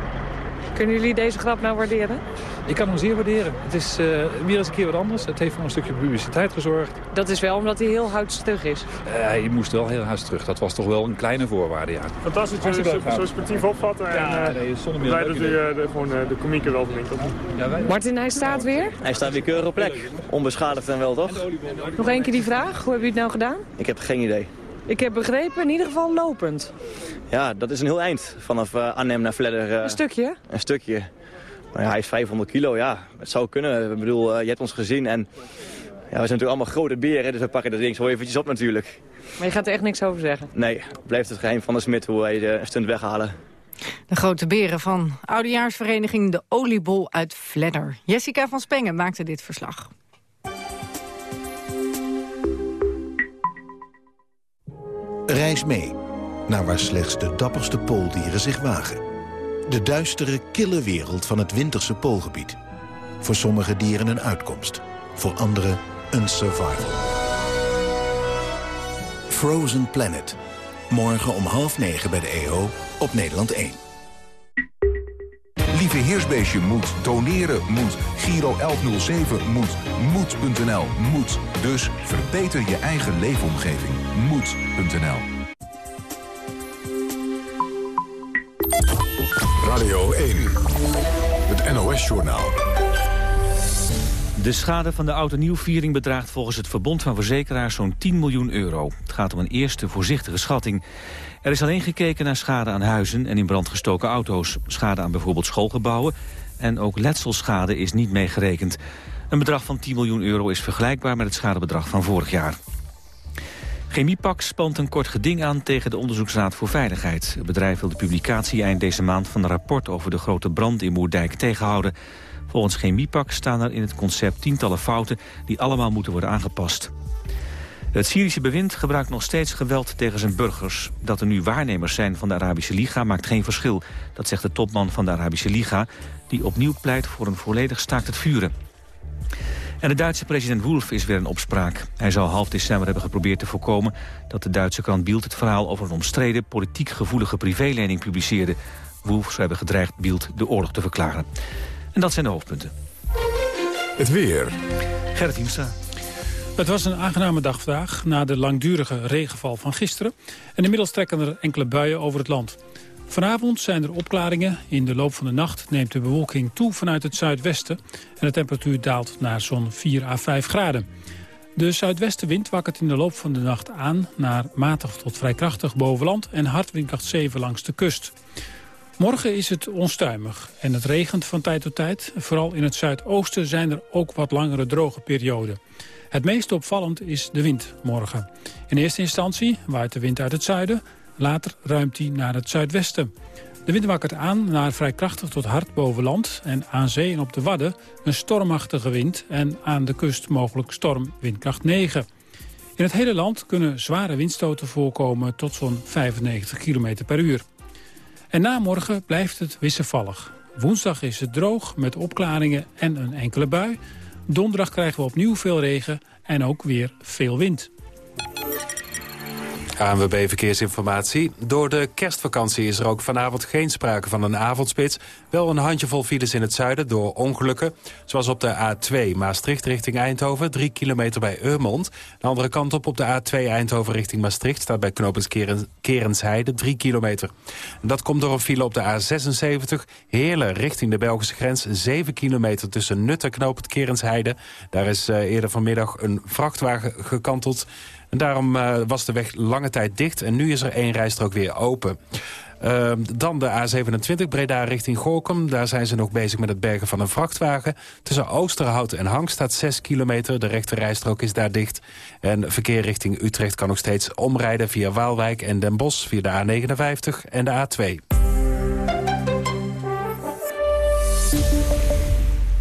Kunnen jullie deze grap nou waarderen? Ik kan hem zeer waarderen. Het is uh, weer eens een keer wat anders. Het heeft voor een stukje publiciteit gezorgd. Dat is wel omdat hij heel huidstug is? Uh, hij moest wel heel terug. Dat was toch wel een kleine voorwaarde, ja. Fantastisch dat jullie zo sportief opvatten. Ja, en, uh, nee, zonder meer blij dat u de, gewoon de komieken wel vindt. Ja, wij... Martin, hij staat weer? Hij staat weer keurig op plek. Onbeschadigd en wel, toch? Nog één keer die vraag. Hoe hebben jullie het nou gedaan? Ik heb geen idee. Ik heb begrepen, in ieder geval lopend. Ja, dat is een heel eind. Vanaf uh, Arnhem naar Vledder. Uh, een stukje? Een stukje. Maar ja, hij is 500 kilo, ja. Het zou kunnen. Ik bedoel, uh, je hebt ons gezien en... Ja, we zijn natuurlijk allemaal grote beren, dus we pakken dat ding zo eventjes op natuurlijk. Maar je gaat er echt niks over zeggen? Nee, blijft het geheim van de smid hoe wij de stunt weghalen. De grote beren van oudejaarsvereniging De Oliebol uit Vledder. Jessica van Spengen maakte dit verslag. Reis mee naar waar slechts de dapperste pooldieren zich wagen. De duistere, kille wereld van het winterse poolgebied. Voor sommige dieren een uitkomst, voor anderen een survival. Frozen Planet. Morgen om half negen bij de EO op Nederland 1. Heersbeestje moet, doneren moet, Giro 1107 moet, moed.nl moet. Dus verbeter je eigen leefomgeving. Moed.nl Radio 1, het NOS-journaal. De schade van de oude nieuwviering bedraagt volgens het Verbond van Verzekeraars zo'n 10 miljoen euro. Het gaat om een eerste voorzichtige schatting. Er is alleen gekeken naar schade aan huizen en in brand gestoken auto's. Schade aan bijvoorbeeld schoolgebouwen en ook letselschade is niet meegerekend. Een bedrag van 10 miljoen euro is vergelijkbaar met het schadebedrag van vorig jaar. Chemiepak spant een kort geding aan tegen de Onderzoeksraad voor Veiligheid. Het bedrijf wil de publicatie eind deze maand van een rapport over de grote brand in Moerdijk tegenhouden. Volgens Chemiepak staan er in het concept tientallen fouten die allemaal moeten worden aangepast. Het Syrische bewind gebruikt nog steeds geweld tegen zijn burgers. Dat er nu waarnemers zijn van de Arabische Liga maakt geen verschil. Dat zegt de topman van de Arabische Liga, die opnieuw pleit voor een volledig staakt het vuren. En de Duitse president Wolf is weer in opspraak. Hij zou half december hebben geprobeerd te voorkomen... dat de Duitse krant Bild het verhaal over een omstreden... politiek gevoelige privélening publiceerde. Wolf zou hebben gedreigd Bild de oorlog te verklaren. En dat zijn de hoofdpunten. Het weer. Gerrit Hiemstra. Het was een aangename dag vandaag na de langdurige regenval van gisteren. En inmiddels trekken er enkele buien over het land. Vanavond zijn er opklaringen. In de loop van de nacht neemt de bewolking toe vanuit het zuidwesten. En de temperatuur daalt naar zo'n 4 à 5 graden. De zuidwestenwind wakkert in de loop van de nacht aan... naar matig tot vrij krachtig bovenland en hard windkracht 7 langs de kust. Morgen is het onstuimig en het regent van tijd tot tijd. Vooral in het zuidoosten zijn er ook wat langere droge perioden. Het meest opvallend is de wind morgen. In eerste instantie waait de wind uit het zuiden... Later ruimt hij naar het zuidwesten. De wind wakkert aan naar vrij krachtig tot hard boven land... en aan zee en op de Wadden een stormachtige wind... en aan de kust mogelijk storm windkracht 9. In het hele land kunnen zware windstoten voorkomen tot zo'n 95 km per uur. En na morgen blijft het wisselvallig. Woensdag is het droog met opklaringen en een enkele bui. Donderdag krijgen we opnieuw veel regen en ook weer veel wind. ANWB Verkeersinformatie. Door de kerstvakantie is er ook vanavond geen sprake van een avondspits. Wel een handjevol files in het zuiden door ongelukken. Zoals op de A2 Maastricht richting Eindhoven, 3 kilometer bij Eurmond. De andere kant op op de A2 Eindhoven richting Maastricht... staat bij knooppunt Kerensheide, 3 kilometer. Dat komt door een file op de A76 Heerlen richting de Belgische grens... 7 kilometer tussen Nut en knooppunt Kerensheide. Daar is uh, eerder vanmiddag een vrachtwagen gekanteld... Daarom uh, was de weg lange tijd dicht en nu is er één rijstrook weer open. Uh, dan de A27 Breda richting Gorkum. Daar zijn ze nog bezig met het bergen van een vrachtwagen. Tussen Oosterhout en Hang staat 6 kilometer. De rechte rijstrook is daar dicht. En verkeer richting Utrecht kan nog steeds omrijden via Waalwijk en Den Bosch... via de A59 en de A2.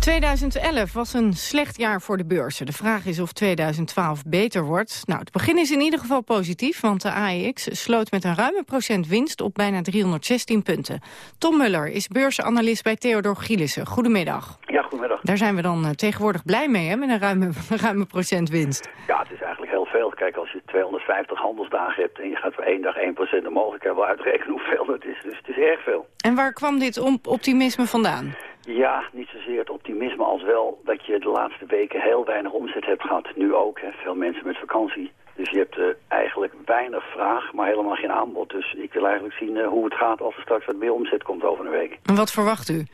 2011 was een slecht jaar voor de beurzen. De vraag is of 2012 beter wordt. Nou, het begin is in ieder geval positief, want de AEX sloot met een ruime procent winst op bijna 316 punten. Tom Muller is beursanalist bij Theodor Gielissen. Goedemiddag. Ja, goedemiddag. Daar zijn we dan uh, tegenwoordig blij mee, hè, met een ruime, ruime procent winst. Ja, het is eigenlijk heel veel. Kijk, als je 250 handelsdagen hebt en je gaat voor één dag 1% omhoog, ik kan wel uitrekenen hoeveel dat is. Dus het is erg veel. En waar kwam dit optimisme vandaan? Ja, niet zozeer het optimisme als wel dat je de laatste weken heel weinig omzet hebt gehad. Nu ook, hè. veel mensen met vakantie. Dus je hebt uh, eigenlijk weinig vraag, maar helemaal geen aanbod. Dus ik wil eigenlijk zien uh, hoe het gaat als er straks wat meer omzet komt over een week. En wat verwacht u?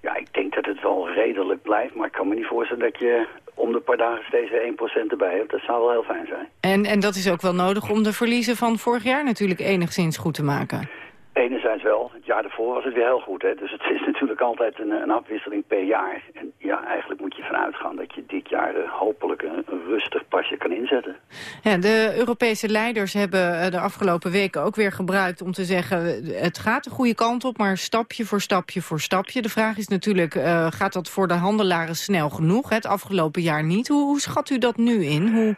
Ja, ik denk dat het wel redelijk blijft, maar ik kan me niet voorstellen dat je om de paar dagen steeds 1% erbij hebt. Dat zou wel heel fijn zijn. En, en dat is ook wel nodig om de verliezen van vorig jaar natuurlijk enigszins goed te maken. Enerzijds wel. Het jaar daarvoor was het weer heel goed. Hè? Dus het is natuurlijk altijd een, een afwisseling per jaar. En ja, eigenlijk moet je vanuit gaan dat je dit jaar uh, hopelijk een, een, rustig pasje kan inzetten. Ja, de Europese leiders hebben uh, de afgelopen weken ook weer gebruikt om te zeggen... het gaat de goede kant op, maar stapje voor stapje voor stapje. De vraag is natuurlijk, uh, gaat dat voor de handelaren snel genoeg? Het afgelopen jaar niet. Hoe, hoe schat u dat nu in? Hoe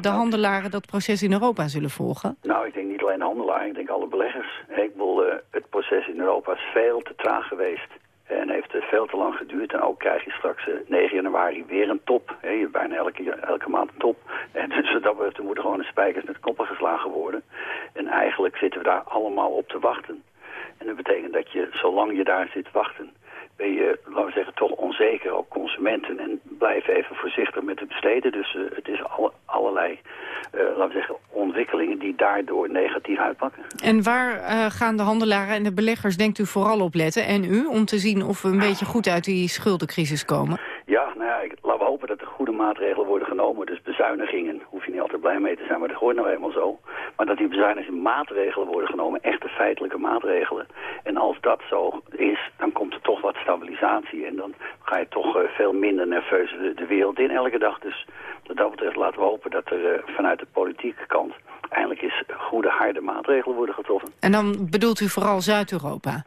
de handelaren dat proces in Europa zullen volgen? Nou, ik denk niet alleen handelaren, ik denk alle beleggers. Ik bedoel, uh, het proces in Europa is veel te traag geweest. En heeft veel te lang geduurd. En ook krijg je straks uh, 9 januari weer een top. Je hebt bijna elke, elke maand een top. En dus dat betreft, er moeten gewoon de spijkers met koppen geslagen worden. En eigenlijk zitten we daar allemaal op te wachten. En dat betekent dat je, zolang je daar zit wachten... ben je, laten we zeggen, toch onzeker, ook consumenten. En blijf even voorzichtig met het besteden. Dus uh, het is alle, allerlei, uh, laten we zeggen, ontwikkelingen die daardoor negatief uitpakken. En waar uh, gaan de handelaren en de beleggers, denkt u, vooral op letten? En u, om te zien of we een beetje goed uit die schuldencrisis komen? Ja, nou ja, ik, laten we hopen dat er goede maatregelen worden genomen. Dus bezuinigingen, hoef je niet altijd blij mee te zijn, maar dat hoort nou eenmaal zo. Maar dat die bezuinigingen maatregelen worden genomen, echte feitelijke maatregelen. En als dat zo is, dan komt toch wat stabilisatie. En dan ga je toch uh, veel minder nerveus de, de, wereld in elke dag. Dus wat dat betreft laten we hopen dat er uh, vanuit de politieke kant eindelijk eens goede, harde maatregelen worden getroffen. En dan bedoelt u vooral Zuid-Europa?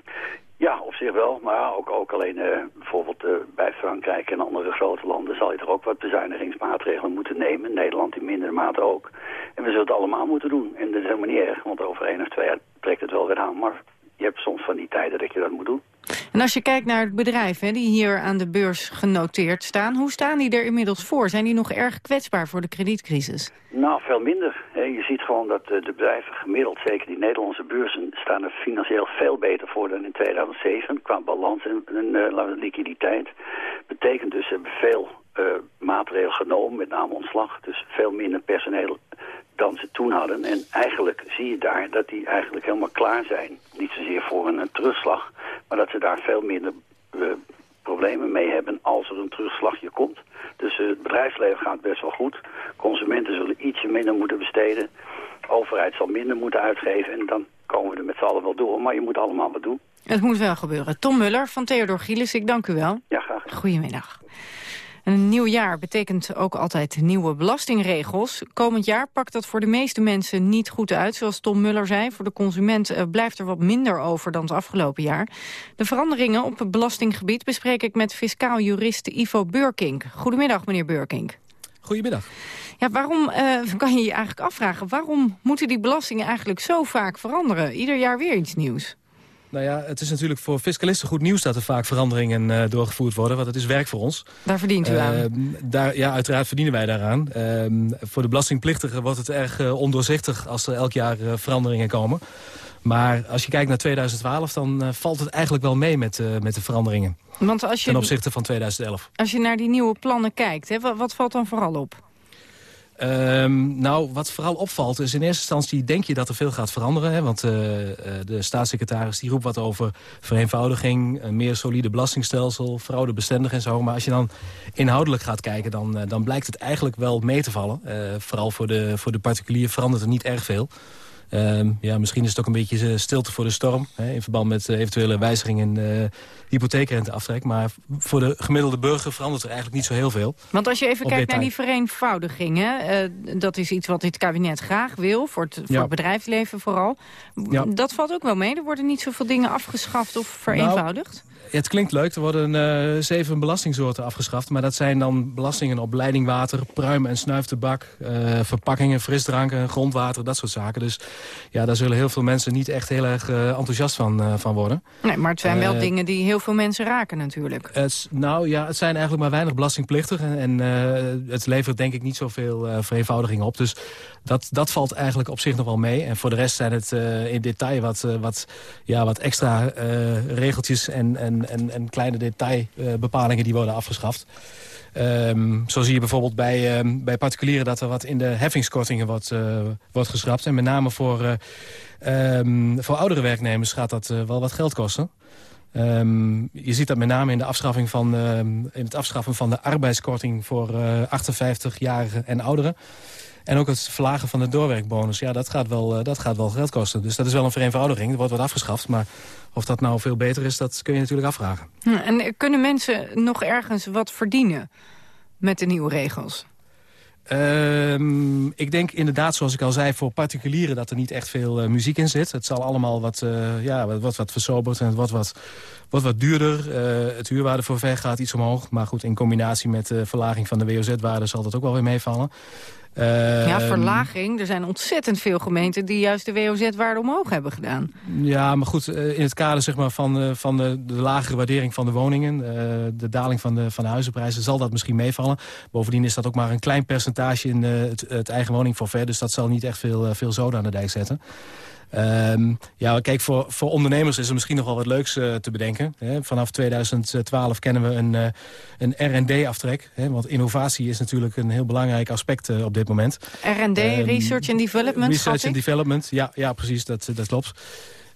Ja, op zich wel. Maar ook, ook alleen uh, bijvoorbeeld uh, bij Frankrijk en andere grote landen zal je toch ook wat bezuinigingsmaatregelen moeten nemen. Nederland in mindere mate ook. En we zullen het allemaal moeten doen. En dat is helemaal niet erg, want over één of twee jaar trekt het wel weer aan. Maar je hebt soms van die tijden dat je dat moet doen. En als je kijkt naar het bedrijf hè, die hier aan de beurs genoteerd staan... hoe staan die er inmiddels voor? Zijn die nog erg kwetsbaar voor de kredietcrisis? Nou, veel minder. Je ziet gewoon dat de bedrijven gemiddeld, zeker die Nederlandse beurzen... staan er financieel veel beter voor dan in 2007 qua balans en, en uh, liquiditeit. Betekent dus, ze hebben veel uh, maatregelen genomen, met name ontslag. Dus veel minder personeel dan ze toen hadden. En eigenlijk zie je daar dat die eigenlijk helemaal klaar zijn. Niet zozeer voor een, een terugslag, maar dat ze daar veel minder uh, problemen mee hebben als er een terugslagje komt. Dus uh, het bedrijfsleven gaat best wel goed. Consumenten zullen ietsje minder moeten besteden. De overheid zal minder moeten uitgeven en dan komen we er met z'n allen wel door. Maar je moet allemaal wat doen. Het moet wel gebeuren. Tom Muller van Theodor Gielis, ik dank u wel. Ja, graag. Goedemiddag. Een nieuw jaar betekent ook altijd nieuwe belastingregels. Komend jaar pakt dat voor de meeste mensen niet goed uit. Zoals Tom Muller zei, voor de consument uh, blijft er wat minder over dan het afgelopen jaar. De veranderingen op het belastinggebied bespreek ik met fiscaal jurist Ivo Beurkink. Goedemiddag, meneer Beurkink. Goedemiddag. Ja, waarom, uh, kan je je eigenlijk afvragen, waarom moeten die belastingen eigenlijk zo vaak veranderen? Ieder jaar weer iets nieuws. Nou ja, het is natuurlijk voor fiscalisten goed nieuws dat er vaak veranderingen uh, doorgevoerd worden. Want het is werk voor ons. Daar verdient u uh, aan? Daar, ja, uiteraard verdienen wij daaraan. Uh, voor de belastingplichtigen wordt het erg ondoorzichtig als er elk jaar veranderingen komen. Maar als je kijkt naar 2012, dan valt het eigenlijk wel mee met, met de veranderingen. Want als je, ten opzichte van 2011. Als je naar die nieuwe plannen kijkt, hè, wat, wat valt dan vooral op? Um, nou, wat vooral opvalt is in eerste instantie denk je dat er veel gaat veranderen. Hè? Want uh, de staatssecretaris die roept wat over vereenvoudiging, een meer solide belastingstelsel, fraudebestendig en zo. Maar als je dan inhoudelijk gaat kijken, dan, dan blijkt het eigenlijk wel mee te vallen. Vooral voor de, voor de particulier verandert er niet erg veel. Um, ja, misschien is het ook een beetje stilte voor de storm... Hè, in verband met uh, eventuele wijzigingen in uh, hypotheekrenteaftrek. Maar voor de gemiddelde burger verandert er eigenlijk niet zo heel veel. Want als je even kijkt detail. naar die vereenvoudiging... Hè, uh, dat is iets wat dit kabinet graag wil, voor het, voor ja. het bedrijfsleven vooral. Ja. Dat valt ook wel mee. Er worden niet zoveel dingen afgeschaft of vereenvoudigd. Nou, het klinkt leuk. Er worden uh, zeven belastingsoorten afgeschaft. Maar dat zijn dan belastingen op leidingwater, pruim en snuiftabak... Uh, verpakkingen, frisdranken, grondwater, dat soort zaken. Dus Ja, daar zullen heel veel mensen niet echt heel erg enthousiast van, van worden. Nee, maar het zijn wel dingen die heel veel mensen raken natuurlijk. Het, nou ja, het zijn eigenlijk maar weinig belastingplichtigen. En het levert denk ik niet zoveel vereenvoudiging op. Dus dat, dat valt eigenlijk op zich nog wel mee. En voor de rest zijn het in detail wat, wat, ja, wat extra regeltjes en, en, en, kleine detailbepalingen die worden afgeschaft. Um, zo zie je bijvoorbeeld bij, um, bij particulieren dat er wat in de heffingskortingen wordt, uh, wordt geschrapt. En met name voor, uh, um, voor oudere werknemers gaat dat uh, wel wat geld kosten. je ziet dat met name in, de afschaffing van, in het afschaffen van de arbeidskorting voor 58-jarigen en ouderen. En ook het verlagen van de doorwerkbonus. Ja, dat gaat, wel, dat gaat wel geld kosten. Dus dat is wel een vereenvoudiging. Er wordt wat afgeschaft. Maar of dat nou veel beter is, dat kun je natuurlijk afvragen. Hm, en kunnen mensen nog ergens wat verdienen met de nieuwe regels? Um, ik denk inderdaad, zoals ik al zei, voor particulieren... dat er niet echt veel uh, muziek in zit. Het zal allemaal wat, uh, ja, wat, wat, wat versoberd en het wordt wat, wat, wat duurder. Het huurwaarde voor ver gaat iets omhoog. Maar goed, in combinatie met de verlaging van de WOZ-waarde... zal dat ook wel weer meevallen ja, ehm, verlaging. Er zijn ontzettend veel gemeenten die juist de WOZ-waarde omhoog hebben gedaan. Ja, maar goed, eh, in het kader zeg maar, van, uh, van de, de, lagere waardering van de woningen... Uh, de daling van de, van de huizenprijzen, zal dat misschien meevallen. Bovendien is dat ook maar een klein percentage in het, het eigen woningforfait... dus dat zal niet echt veel, veel zoden aan de dijk zetten. Um, ja, kijk, voor, voor ondernemers is er misschien nog wel wat leuks uh, te bedenken. Hè. Vanaf 2012 kennen we een, uh, een R&D-aftrek. Want innovatie is natuurlijk een heel belangrijk aspect uh, op dit moment. R&D, um, Research and Development, Research and Development, ja, ja precies, dat, dat klopt.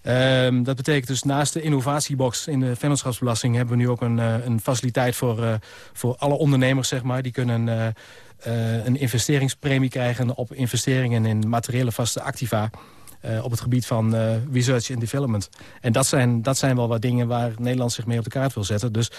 Um, dat betekent dus naast de innovatiebox in de vennootschapsbelasting... hebben we nu ook een, een faciliteit voor, voor alle ondernemers, zeg maar. Die kunnen een investeringspremie krijgen op investeringen in materiële vaste activa... Uh, op het gebied van uh, research and development. En dat zijn, dat zijn wel wat dingen waar Nederland zich mee op de kaart wil zetten. Dus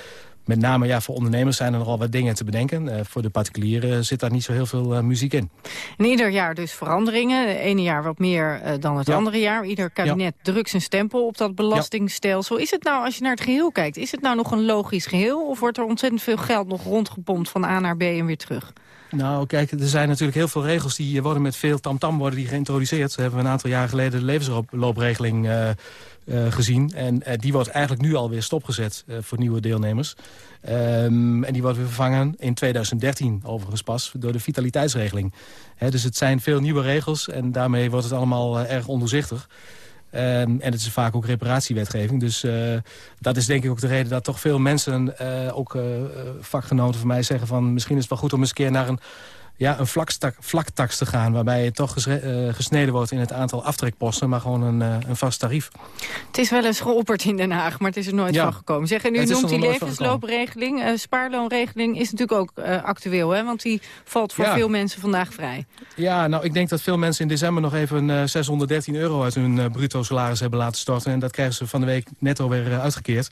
met name ja, voor ondernemers zijn er nogal wat dingen te bedenken. Uh, voor de particulieren zit daar niet zo heel veel muziek in. En ieder jaar dus veranderingen. Het ene jaar wat meer dan het ja. andere jaar. Ieder kabinet ja. drukt zijn stempel op dat belastingstelsel. Is het nou, als je naar het geheel kijkt, is het nou nog een logisch geheel? Of wordt er ontzettend veel geld nog rondgepompt van A naar B en weer terug? Nou, kijk, er zijn natuurlijk heel veel regels die worden met veel tamtam -tam worden die geïntroduceerd. Ze hebben we een aantal jaar geleden de levensloopregeling uh, uh, gezien. En uh, die wordt eigenlijk nu alweer stopgezet voor nieuwe deelnemers. Um, en die wordt weer vervangen in 2013 overigens pas door de vitaliteitsregeling. Dus het zijn veel nieuwe regels en daarmee wordt het allemaal erg ondoorzichtig. Um, en het is vaak ook reparatiewetgeving. Dus uh, dat is denk ik ook de reden dat toch veel mensen, uh, ook uh, vakgenoten van mij, zeggen van misschien is het wel goed om eens een keer naar een ja, een vlakstak, vlaktax te gaan... waarbij het toch gesneden wordt in het aantal aftrekposten... maar gewoon een, een vast tarief. Het is wel eens geopperd in Den Haag, maar het is er nooit ja. van gekomen. Zeg, en u noemt die levensloopregeling. Uh, spaarloonregeling is natuurlijk ook actueel, hè? want die valt voor ja. veel mensen vandaag vrij. Ja, nou, ik denk dat veel mensen in december nog even uh, 613 euro... uit hun bruto salaris hebben laten storten. En dat krijgen ze van de week netto weer uitgekeerd.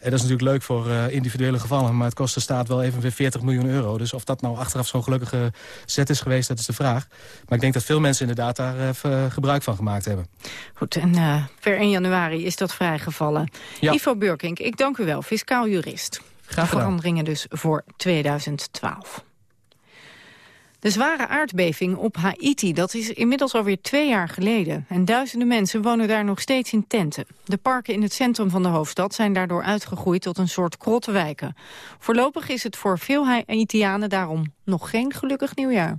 En dat is natuurlijk leuk voor uh, individuele gevallen. Maar het kost de staat wel even weer 40 miljoen euro. Dus of dat nou achteraf zo'n gelukkige zet is geweest, dat is de vraag. Maar ik denk dat veel mensen inderdaad daar uh, gebruik van gemaakt hebben. Goed, en per 1 januari is dat vrijgevallen. Ja. Ivo Burkink, ik dank u wel, fiscaal jurist. Graag gedaan. Veranderingen dus voor 2012. De zware aardbeving op Haiti, dat is inmiddels alweer twee jaar geleden. En duizenden mensen wonen daar nog steeds in tenten. De parken in het centrum van de hoofdstad zijn daardoor uitgegroeid tot een soort krottenwijken. Voorlopig is het voor veel Haitianen daarom nog geen gelukkig nieuwjaar.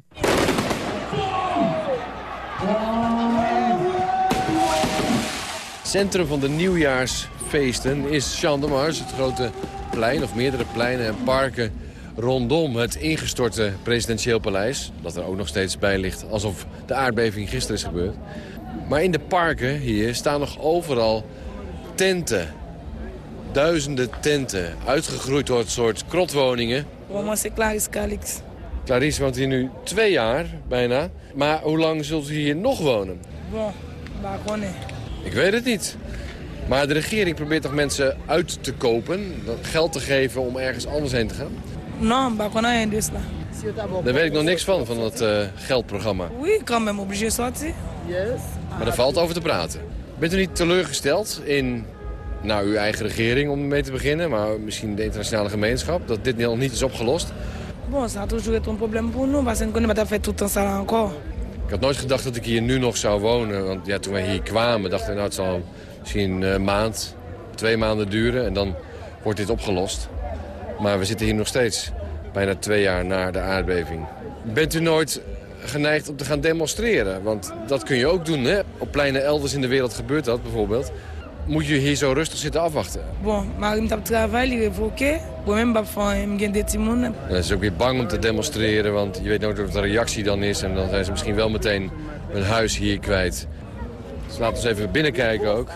Centrum van de nieuwjaarsfeesten is Champ de Mars, het grote plein of meerdere pleinen en parken rondom het ingestorte presidentieel paleis. Dat er ook nog steeds bij ligt alsof de aardbeving gisteren is gebeurd. Maar in de parken hier staan nog overal tenten. Duizenden tenten, uitgegroeid door het soort krotwoningen. Clarice Calix. Clarice woont hier nu twee jaar, bijna. Maar hoe lang zult u hier nog wonen? Bon, wonen. Ik weet het niet. Maar de regering probeert toch mensen uit te kopen, geld te geven om ergens anders heen te gaan? Non, Bakona en dus Daar weet ik nog niks van, van dat uh, geldprogramma. Oui, quand même obligé sortir. Yes. Maar er valt over te praten. Bent u niet teleurgesteld in nou, uw eigen regering, om mee te beginnen... maar misschien de internationale gemeenschap, dat dit nog niet is opgelost? Bon, ça a toujours été un problème pour nous, parce qu'on n'a pas fait tout ça encore. had nooit gedacht dat ik hier nu nog zou wonen. Want ja, toen wij hier kwamen dachten we, nou, het zal misschien een maand, twee maanden duren. En dan wordt dit opgelost. Maar we zitten hier nog steeds, bijna twee jaar na de aardbeving. Bent u nooit geneigd om te gaan demonstreren? Want dat kun je ook doen, hè? Op pleinen elders in de wereld gebeurt dat bijvoorbeeld. Moet je hier zo rustig zitten afwachten? Bon, maar ik heb travail revoqué. Bon, même van hem geen dit En dan is ook weer bang om te demonstreren, want je weet nooit wat de reactie dan is. En dan zijn ze misschien wel meteen hun huis hier kwijt. Dus laten we eens even binnenkijken ook.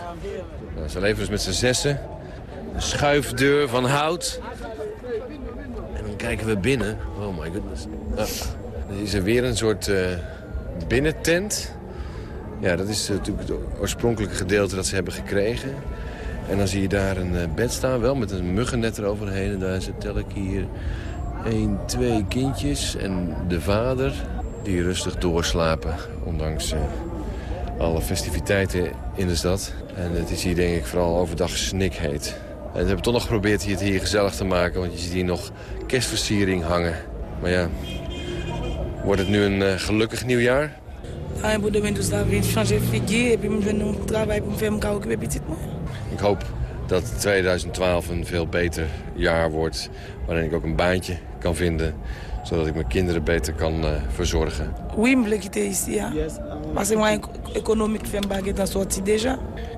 Nou, ze leven dus met z'n zessen. Een schuifdeur van hout. Kijken we binnen. Oh my goodness. Er is er weer een soort uh, binnentent. Ja, dat is natuurlijk het oorspronkelijke gedeelte dat ze hebben gekregen. En dan zie je daar een eh, bed staan, wel met een muggennet eroverheen. En daar tel ik hier één, twee kindjes en de vader die rustig doorslapen. Ondanks alle festiviteiten in de stad. En het is hier denk ik vooral overdag snikheet. En we hebben toch nog geprobeerd hier het hier gezellig te maken. Want je ziet hier nog kerstversiering hangen. Maar ja, wordt het nu een uh, gelukkig nieuwjaar? Ik hoop dat 2012 een veel beter jaar wordt... waarin ik ook een baantje kan vinden zodat ik mijn kinderen beter kan uh, verzorgen.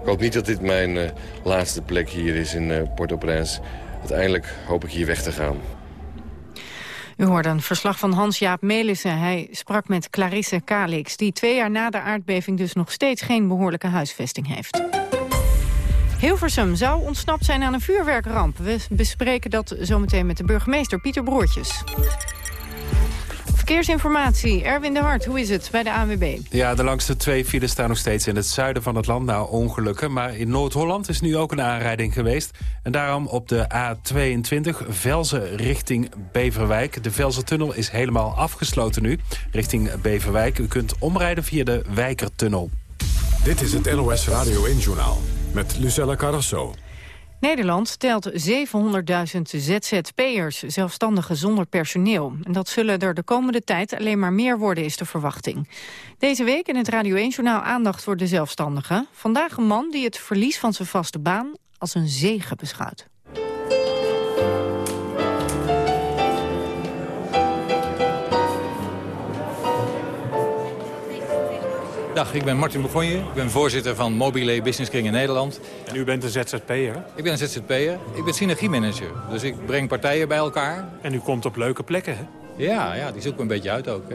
Ik hoop niet dat dit mijn uh, laatste plek hier is in uh, Port-au-Prince. Uiteindelijk hoop ik hier weg te gaan. U hoorde een verslag van Hans-Jaap Melissen. Hij sprak met Clarisse Kalix, die twee jaar na de aardbeving dus nog steeds geen behoorlijke huisvesting heeft. Hilversum zou ontsnapt zijn aan een vuurwerkramp. We bespreken dat zometeen met de burgemeester Pieter Broertjes. Verkeersinformatie, Erwin de Hart, hoe is het bij de ANWB? Ja, de langste twee files staan nog steeds in het zuiden van het land na ongelukken. Maar in Noord-Holland is nu ook een aanrijding geweest. En daarom op de A22 Velzen richting Beverwijk. De Velzen-tunnel is helemaal afgesloten nu, richting Beverwijk. U kunt omrijden via de Wijkertunnel. Dit is het NOS Radio 1-journaal met Lucella Carrasso. Nederland telt 700.000 ZZP'ers, zelfstandigen zonder personeel. En dat zullen er de komende tijd alleen maar meer worden, is de verwachting. Deze week in het Radio 1-journaal aandacht voor de zelfstandigen. Vandaag een man die het verlies van zijn vaste baan als een zegen beschouwt. Dag, ik ben Martin Begonje. Ik ben voorzitter van Mobile Business Kring in Nederland. En u bent een ZZP'er? Ik ben een ZZP'er. Ik ben synergiemanager. Dus ik breng partijen bij elkaar. En u komt op leuke plekken, hè? Ja, ja die zoeken we een beetje uit ook, hè?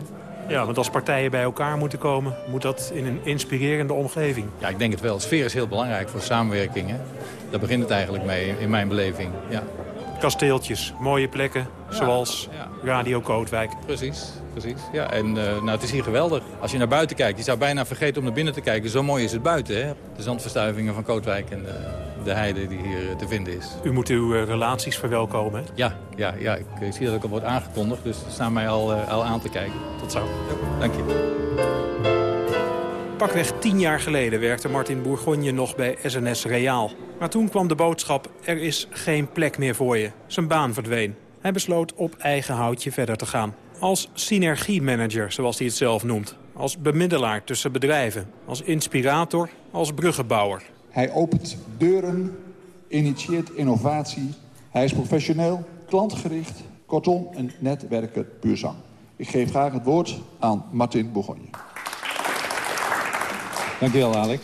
Ja, want als partijen bij elkaar moeten komen... moet dat in een inspirerende omgeving. Ja, ik denk het wel. Sfeer is heel belangrijk voor samenwerking. Hè? Daar begint het eigenlijk mee, in mijn beleving. Ja. Kasteeltjes, mooie plekken, zoals Radio Kootwijk. Precies, precies. Ja, en uh, nou, het is hier geweldig. Als je naar buiten kijkt, je zou bijna vergeten om naar binnen te kijken. Zo mooi is het buiten, hè? De zandverstuivingen van Kootwijk en de, de heide die hier eh, te vinden is. U moet uw uh, relaties verwelkomen, Ja, ja, ja ik, ik, zie dat ook al wordt aangekondigd. Dus staan mij al, al aan te kijken. Tot zo. Ja, dank je. Pakweg tien jaar geleden werkte Martin Bourgogne nog bij SNS Reaal. Maar toen kwam de boodschap, er is geen plek meer voor je. Zijn baan verdween. Hij besloot op eigen houtje verder te gaan. Als synergiemanager, zoals hij het zelf noemt. Als bemiddelaar tussen bedrijven. Als inspirator, als bruggenbouwer. Hij opent deuren, initieert innovatie. Hij is professioneel, klantgericht. Kortom, een netwerker puur zang. Ik geef graag het woord aan Martin Bourgogne. Dankjewel, Alex.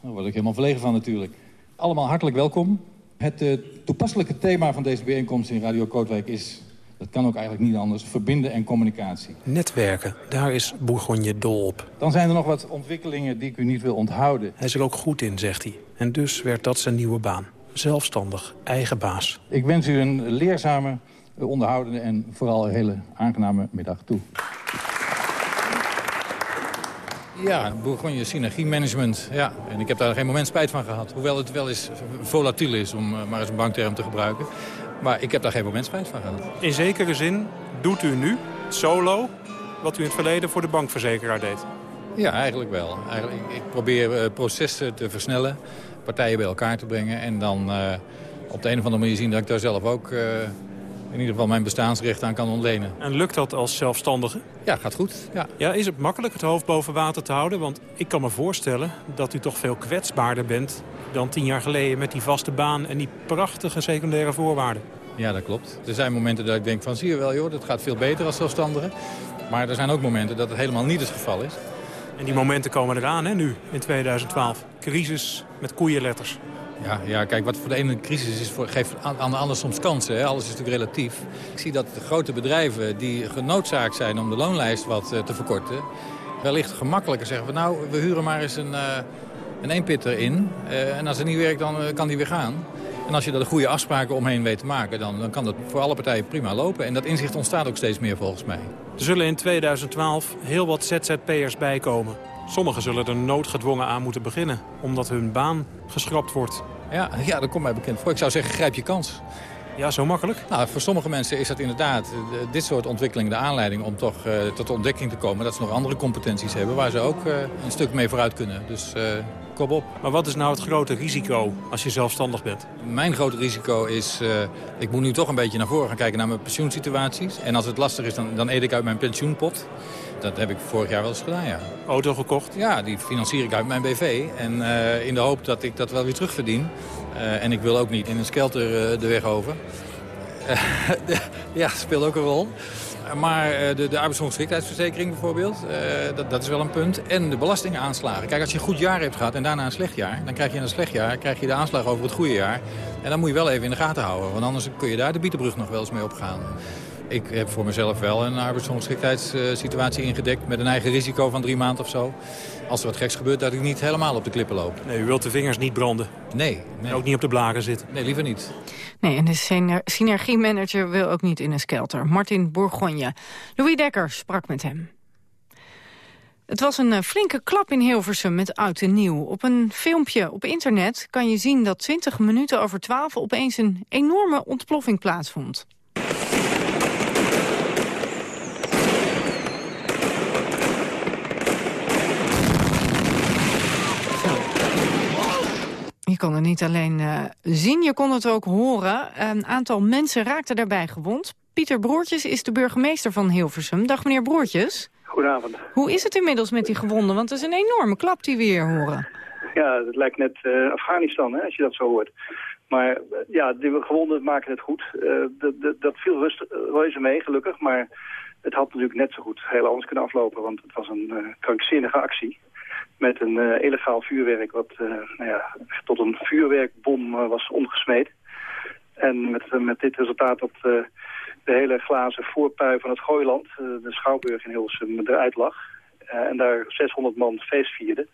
Daar word ik helemaal verlegen van natuurlijk. Allemaal hartelijk welkom. Het uh, toepasselijke thema van deze bijeenkomst in Radio Kootwijk is... dat kan ook eigenlijk niet anders, verbinden en communicatie. Netwerken, daar is Bourgogne dol op. Dan zijn er nog wat ontwikkelingen die ik u niet wil onthouden. Hij is er ook goed in, zegt hij. En dus werd dat zijn nieuwe baan. Zelfstandig, eigen baas. Ik wens u een leerzame, onderhoudende en vooral een hele aangename middag toe. Ja, Bourgogne synergiemanagement. Ja. En ik heb daar geen moment spijt van gehad. Hoewel het wel eens volatiel is, om eh, maar eens een bankterm te gebruiken. Maar ik heb daar geen moment spijt van gehad. In zekere zin doet u nu solo wat u in het verleden voor de bankverzekeraar deed? Ja, eigenlijk wel. Eigenlijk, ik probeer uh, processen te versnellen, partijen bij elkaar te brengen... en dan uh, op de een of andere manier zien dat ik daar zelf ook in ieder geval mijn bestaansrecht aan kan ontlenen. En lukt dat als zelfstandige? Ja, gaat goed. Ja. Ja, is het makkelijk het hoofd boven water te houden? Want ik kan me voorstellen dat u toch veel kwetsbaarder bent dan tien jaar geleden... met die vaste baan en die prachtige secundaire voorwaarden. Ja, dat klopt. Er zijn momenten dat ik denk van zie je wel joh, dat gaat veel beter als zelfstandige. Maar er zijn ook momenten dat het helemaal niet het geval is. En die momenten komen eraan hè, nu, in 2012. Crisis met koeienletters. Ja, ja, kijk, wat voor de ene crisis is, voor, geeft aan de ander soms kansen. Hè? Alles is natuurlijk relatief. Ik zie dat de grote bedrijven die genoodzaakt zijn om de loonlijst wat uh, te verkorten... wellicht gemakkelijker zeggen van nou, we huren maar eens een, uh, een eenpitter in. Uh, en als het niet werkt, dan kan die weer gaan. En als je daar de goede afspraken omheen weet te maken... Dan, dan kan dat voor alle partijen prima lopen. En dat inzicht ontstaat ook steeds meer volgens mij. Er zullen in 2012 heel wat ZZP'ers bijkomen. Sommigen zullen er noodgedwongen aan moeten beginnen, omdat hun baan geschrapt wordt. Ja, ja, dat komt mij bekend voor. Ik zou zeggen, grijp je kans. Ja, zo makkelijk? Nou, voor sommige mensen is dat inderdaad uh, dit soort ontwikkelingen de aanleiding om toch uh, tot de ontdekking te komen dat ze nog andere competenties hebben waar ze ook uh, een stuk mee vooruit kunnen. Dus kom op. Maar wat is nou het grote risico als je zelfstandig bent? Mijn grote risico is, ik moet nu toch een beetje naar voren gaan kijken naar mijn pensioensituaties. En als het lastig is, dan, dan eet ik uit mijn pensioenpot. Dat heb ik vorig jaar wel eens gedaan, ja. Auto gekocht? Ja, die financier ik uit mijn BV. En uh, in de hoop dat ik dat wel weer terugverdien. Uh, en ik wil ook niet in een skelter uh, de weg over. ja, speelt ook een rol. Maar de, de arbeidsongeschiktheidsverzekering bijvoorbeeld, dat, dat, is wel een punt. En de belastingaanslagen. Kijk, als je een goed jaar hebt gehad en daarna een slecht jaar... dan krijg je in een slecht jaar krijg je de aanslag over het goede jaar. En dan moet je wel even in de gaten houden. Want anders kun je daar de bietenbrug nog wel eens mee opgaan. Ik heb voor mezelf wel een arbeidsongeschiktheidssituatie ingedekt... met een eigen risico van drie maanden of zo. Als er wat geks gebeurt, dat ik niet helemaal op de klippen loop. Nee, u wilt de vingers niet branden? Nee. nee. En ook niet op de blaren zitten? Nee, liever niet. Nee, en de synergiemanager wil ook niet in een skelter. Martin Bourgogne. Louis Dekker sprak met hem. Het was een flinke klap in Hilversum met oud en nieuw. Op een filmpje op internet kan je zien dat 20 minuten over 12 opeens een enorme ontploffing plaatsvond. Kon het niet alleen uh, zien, je kon het ook horen. Een aantal mensen raakten daarbij gewond. Pieter Broertjes is de burgemeester van Hilversum. Dag meneer Broertjes. Goedenavond. Hoe is het inmiddels met die gewonden? Want het is een enorme klap die we hier horen. Ja, het lijkt net uh, Afghanistan, hè, als je dat zo hoort. Maar uh, ja, die gewonden maken het goed. dat viel rustig, reuze mee, gelukkig. Maar het had natuurlijk net zo goed heel anders kunnen aflopen. Want het was een krankzinnige actie met een uh, illegaal vuurwerk wat uh, nou ja, tot een vuurwerkbom uh, was omgesmeed. En met, met dit resultaat dat de hele glazen voorpui van het Gooiland, de Schouwburg in Hilsum, eruit lag. en daar 600 man feest vierden.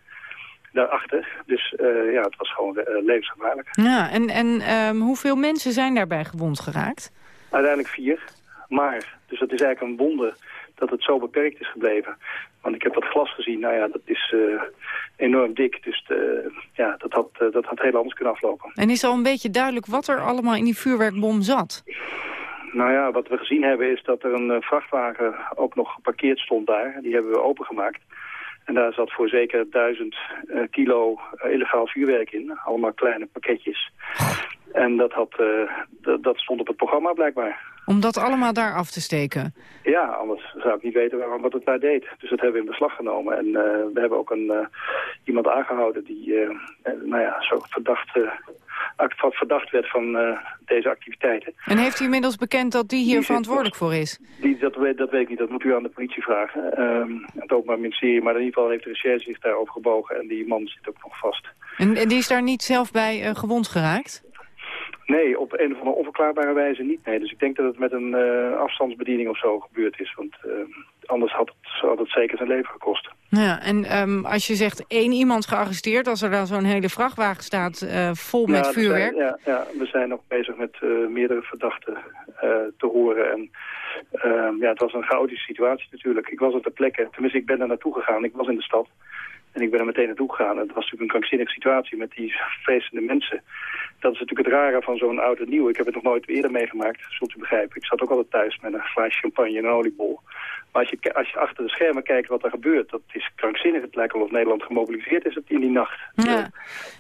Daarachter. Dus ja, het was gewoon levensgevaarlijk. Ja, en, en um, hoeveel mensen zijn daarbij gewond geraakt? Uiteindelijk vier. Maar, dus het is eigenlijk een wonder dat het zo beperkt is gebleven. Want ik heb dat glas gezien, nou ja, dat is uh, enorm dik. Dus de, ja, dat had, uh, dat had heel anders kunnen aflopen. En is al een beetje duidelijk wat er allemaal in die vuurwerkbom zat? Nou ja, wat we gezien hebben is dat er een vrachtwagen ook nog geparkeerd stond daar. Die hebben we opengemaakt. En daar zat voor zeker duizend kilo illegaal vuurwerk in. Allemaal kleine pakketjes. En dat, had, dat stond op het programma blijkbaar. Om dat allemaal daar af te steken? Ja, anders zou ik niet weten waarom wat het daar deed. Dus dat hebben we in beslag genomen. En uh, we hebben ook een, uh, iemand aangehouden die uh, nou ja, zo verdacht, verdacht werd van deze activiteiten. En heeft u inmiddels bekend dat die hier die verantwoordelijk voor is? Die, dat, weet, dat weet ik niet, dat moet u aan de politie vragen. Um, het Openbaar Ministerie, maar in ieder geval heeft de recherche zich daarover gebogen. En die man zit ook nog vast. En, en die is daar niet zelf bij gewond geraakt? Nee, op een of andere onverklaarbare wijze niet. Nee. Dus ik denk dat het met een uh, afstandsbediening of zo gebeurd is. Want uh, anders had het, had het zeker zijn leven gekost. Ja, en um, als je zegt één iemand gearresteerd... als er dan zo'n hele vrachtwagen staat uh, vol met vuurwerk... Zijn, ja, ja, we zijn nog bezig met meerdere verdachten te horen. En ehm, ja, het was een chaotische situatie natuurlijk. Ik was op de plekke, tenminste ik ben daar naartoe gegaan. Ik was in de stad. En ik ben er meteen naartoe gegaan. Het was natuurlijk een krankzinnige situatie met die feestende mensen. Dat is natuurlijk het rare van zo'n oud en nieuw. Ik heb het nog nooit eerder meegemaakt, zult u begrijpen. Ik zat ook altijd thuis met een glaasje champagne en een oliebol. Maar als je, als je achter de schermen kijkt wat er gebeurt, dat is krankzinnig. Het lijkt wel of Nederland gemobiliseerd is in die nacht. Ja.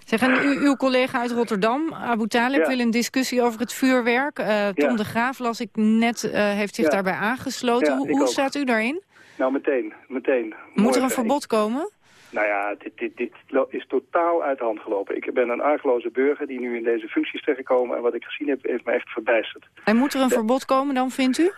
Zeg, en u, uw collega uit Rotterdam, Abu Talib, wil een discussie over het vuurwerk. Uh, Tom Ja. de Graaf, las ik net, uh, heeft zich daarbij aangesloten. Hoe hoe staat u daarin? Nou, meteen, meteen. Moet er een verbod komen? Nou ja, dit, dit, dit is totaal uit de hand gelopen. Ik ben een argeloze burger die nu in deze functies terechtgekomen... en wat ik gezien heb, heeft me echt verbijsterd. En moet er een verbod komen dan, vindt u?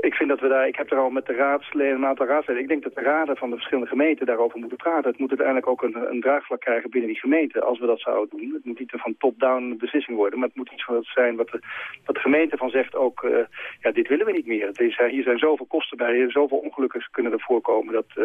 Ik vind dat we daar, ik heb er al met de raadsleden, een aantal raadsleden, ik denk dat de raden van de verschillende gemeenten daarover moeten praten. Het moet uiteindelijk ook een, een draagvlak krijgen binnen die gemeente, als we dat zouden doen. Het moet niet een van top-down beslissing worden, maar het moet iets wat zijn wat de, wat de gemeente van zegt ook, eh, ja, dit willen we niet meer. Is, eh, hier zijn zoveel kosten bij, zoveel ongelukken kunnen er voorkomen dat eh,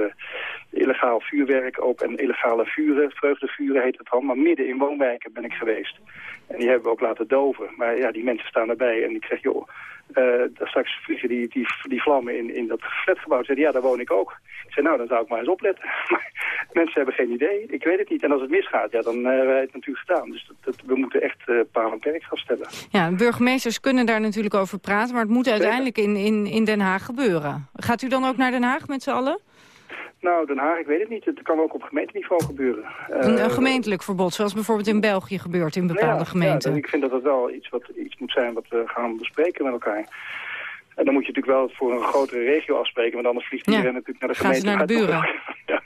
illegaal vuurwerk ook en illegale vuren, vreugdevuren heet het dan, maar midden in woonwijken ben ik geweest. En die hebben we ook laten doven. Maar ja, die mensen staan erbij en ik zeg, joh, daar straks vliegen die, die, die vlammen in, in dat flatgebouw. Ze zeiden, ja, daar woon ik ook. Ik zei, nou, dan zou ik maar eens opletten. Maar mensen hebben geen idee. Ik weet het niet. En als het misgaat, ja, dan eh, hebben wij het natuurlijk gedaan. Dus dat, dat- we moeten echt eh paal en perk gaan stellen. Ja, burgemeesters kunnen daar natuurlijk over praten... maar het moet uiteindelijk in, in, in Den Haag gebeuren. Gaat u dan ook naar Den Haag met z'n allen? Nou, Den Haag, ik weet het niet. Het kan ook op gemeenteniveau gebeuren. Een, Eh, een gemeentelijk verbod, zoals bijvoorbeeld in België gebeurt in bepaalde ja, gemeenten. Ja, ik vind dat het wel iets, wat, iets moet zijn wat we gaan bespreken met elkaar. En dan moet je natuurlijk wel voor een grotere regio afspreken, want anders vliegt Ja. iedereen natuurlijk naar de Gaan ze gemeente. naar de toch- Ja.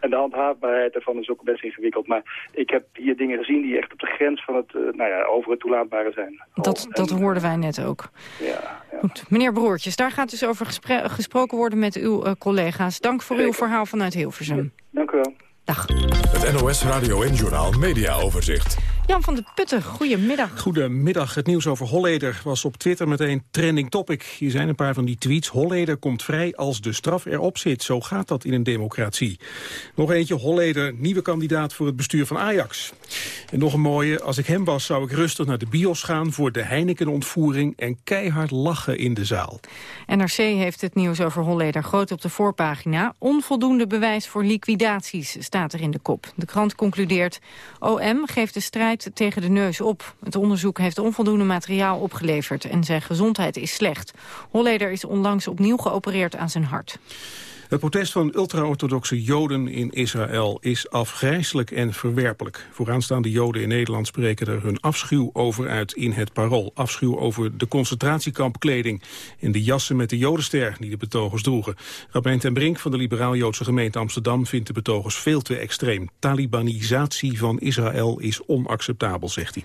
En de handhaafbaarheid daarvan is ook best ingewikkeld. Maar ik heb hier dingen gezien die echt op de grens van het, eh, nou ja, over het toelaatbare zijn. Dat, dat hoorden wij net ook. Ja, Goed, meneer Broertjes, daar gaat dus over gesproken worden met uw eh, collega's. Dank voor uw verhaal vanuit Hilversum. Dank u wel. Dag. Het NOS Radio en Journaal Media Overzicht. Jan van de Putten, goedemiddag. Goedemiddag. Het nieuws over Holleder was op Twitter meteen trending topic. Hier zijn een paar van die tweets. Holleder komt vrij als de straf erop zit. Zo gaat dat in een democratie. Nog eentje, Holleder, nieuwe kandidaat voor het bestuur van Ajax. En nog een mooie, als ik hem was zou ik rustig naar de bios gaan... voor de Heineken-ontvoering en keihard lachen in de zaal. NRC heeft het nieuws over Holleder groot op de voorpagina. Onvoldoende bewijs voor liquidaties, staat er in de kop. De krant concludeert, OM geeft de strijd tegen de neus op. Het onderzoek heeft onvoldoende materiaal opgeleverd en zijn gezondheid is slecht. Holleder is onlangs opnieuw geopereerd aan zijn hart. Het protest van ultra-orthodoxe Joden in Israël is afgrijselijk en verwerpelijk. Vooraanstaande Joden in Nederland spreken er hun afschuw over uit in het parool. Afschuw over de concentratiekampkleding en de jassen met de Jodenster die de betogers droegen. Rabijn ten Brink van de liberaal-Joodse gemeente Amsterdam vindt de betogers veel te extreem. Talibanisatie van Israël is onacceptabel, zegt hij.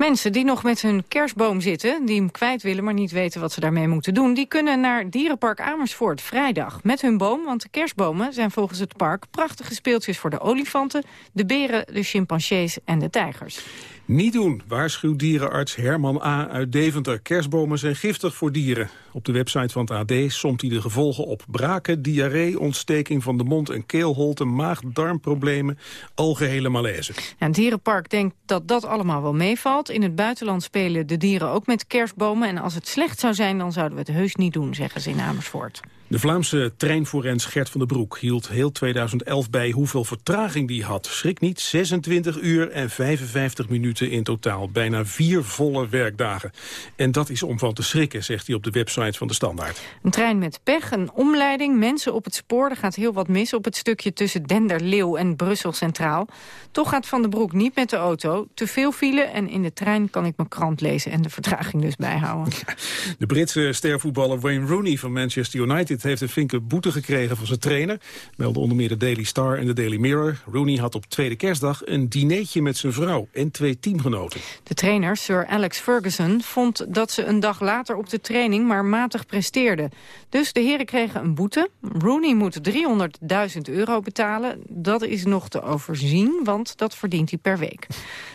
Mensen die nog met hun kerstboom zitten, die hem kwijt willen... maar niet weten wat ze daarmee moeten doen... die kunnen naar Dierenpark Amersfoort vrijdag met hun boom. Want de kerstbomen zijn volgens het park prachtige speeltjes voor de olifanten... de beren, de chimpansees en de tijgers. Niet doen, waarschuwt dierenarts Herman A. uit Deventer. Kerstbomen zijn giftig voor dieren. Op de website van het AD somt hij de gevolgen op. Braken, diarree, ontsteking van de mond- en keelholte... maag-darmproblemen, algehele malaise. Het dierenpark denkt dat dat allemaal wel meevalt. In het buitenland spelen de dieren ook met kerstbomen. En als het slecht zou zijn, dan zouden we het heus niet doen, zeggen ze in Amersfoort. De Vlaamse treinforens Gert van den Broek hield heel 2011 bij hoeveel vertraging die had. Schrik niet, 26 uur en 55 minuten in totaal. Bijna vier volle werkdagen. En dat is om van te schrikken, zegt hij op de website van de Standaard. Een trein met pech, een omleiding, mensen op het spoor. Er gaat heel wat mis op het stukje tussen Denderleeuw en Brussel Centraal. Toch gaat Van den Broek niet met de auto. Te veel file en in de trein kan ik mijn krant lezen... en de vertraging dus bijhouden. De Britse stervoetballer Wayne Rooney van Manchester United heeft een flinke boete gekregen van zijn trainer. Melden onder meer de Daily Star en de Daily Mirror. Rooney had op tweede kerstdag een dineetje met zijn vrouw en twee teamgenoten. De trainer, Sir Alex Ferguson, vond dat ze een dag later op de training maar matig presteerden. Dus de heren kregen een boete. Rooney moet 300.000 euro betalen. Dat is nog te overzien, want dat verdient hij per week.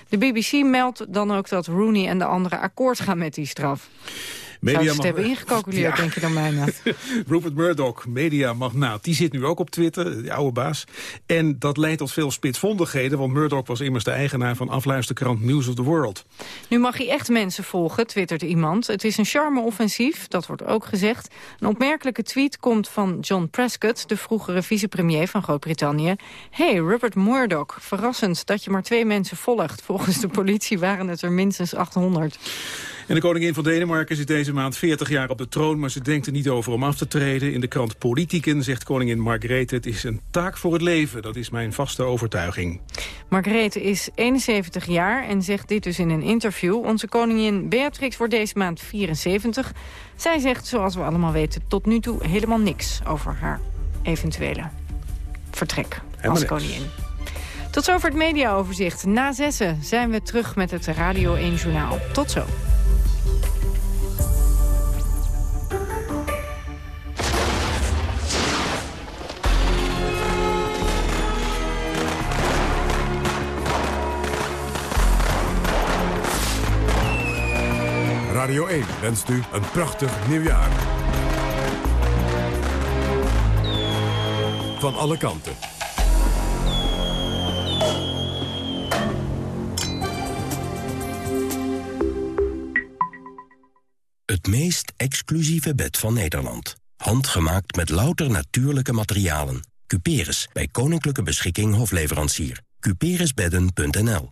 De BBC meldt dan ook dat Rooney en de anderen akkoord gaan met die straf. Zou mag- hebben ingecalculeerd, Ja. denk je dan bijna. Rupert Murdoch, mediamagnaat, die zit nu ook op Twitter, de oude baas. En dat leidt tot veel spitsvondigheden, want Murdoch was immers de eigenaar van afluisterkrant News of the World. Nu mag hij echt mensen volgen, twittert iemand. Het is een charme-offensief, dat wordt ook gezegd. Een opmerkelijke tweet komt van John Prescott... de vroegere vicepremier van Groot-Brittannië. Hey, Rupert Murdoch, verrassend dat je maar twee mensen volgt. Volgens de politie waren het er minstens 800. En de koningin van Denemarken zit deze maand 40 jaar op de troon... maar ze denkt er niet over om af te treden. In de krant Politiken zegt koningin Margrethe... het is een taak voor het leven, dat is mijn vaste overtuiging. Margrethe is 71 jaar en zegt dit dus in een interview. Onze koningin Beatrix wordt deze maand 74. Zij zegt, zoals we allemaal weten, tot nu toe helemaal niks... over haar eventuele vertrek als koningin. Tot zover het mediaoverzicht. Na zessen zijn we terug met het Radio 1 Journaal. Tot zo. Radio 1 wenst u een prachtig nieuwjaar. Van alle kanten. Het meest exclusieve bed van Nederland. Handgemaakt met louter natuurlijke materialen. Cuperus, bij Koninklijke Beschikking Hofleverancier. Cuperusbedden.nl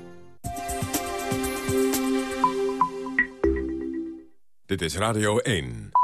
Dit is Radio 1.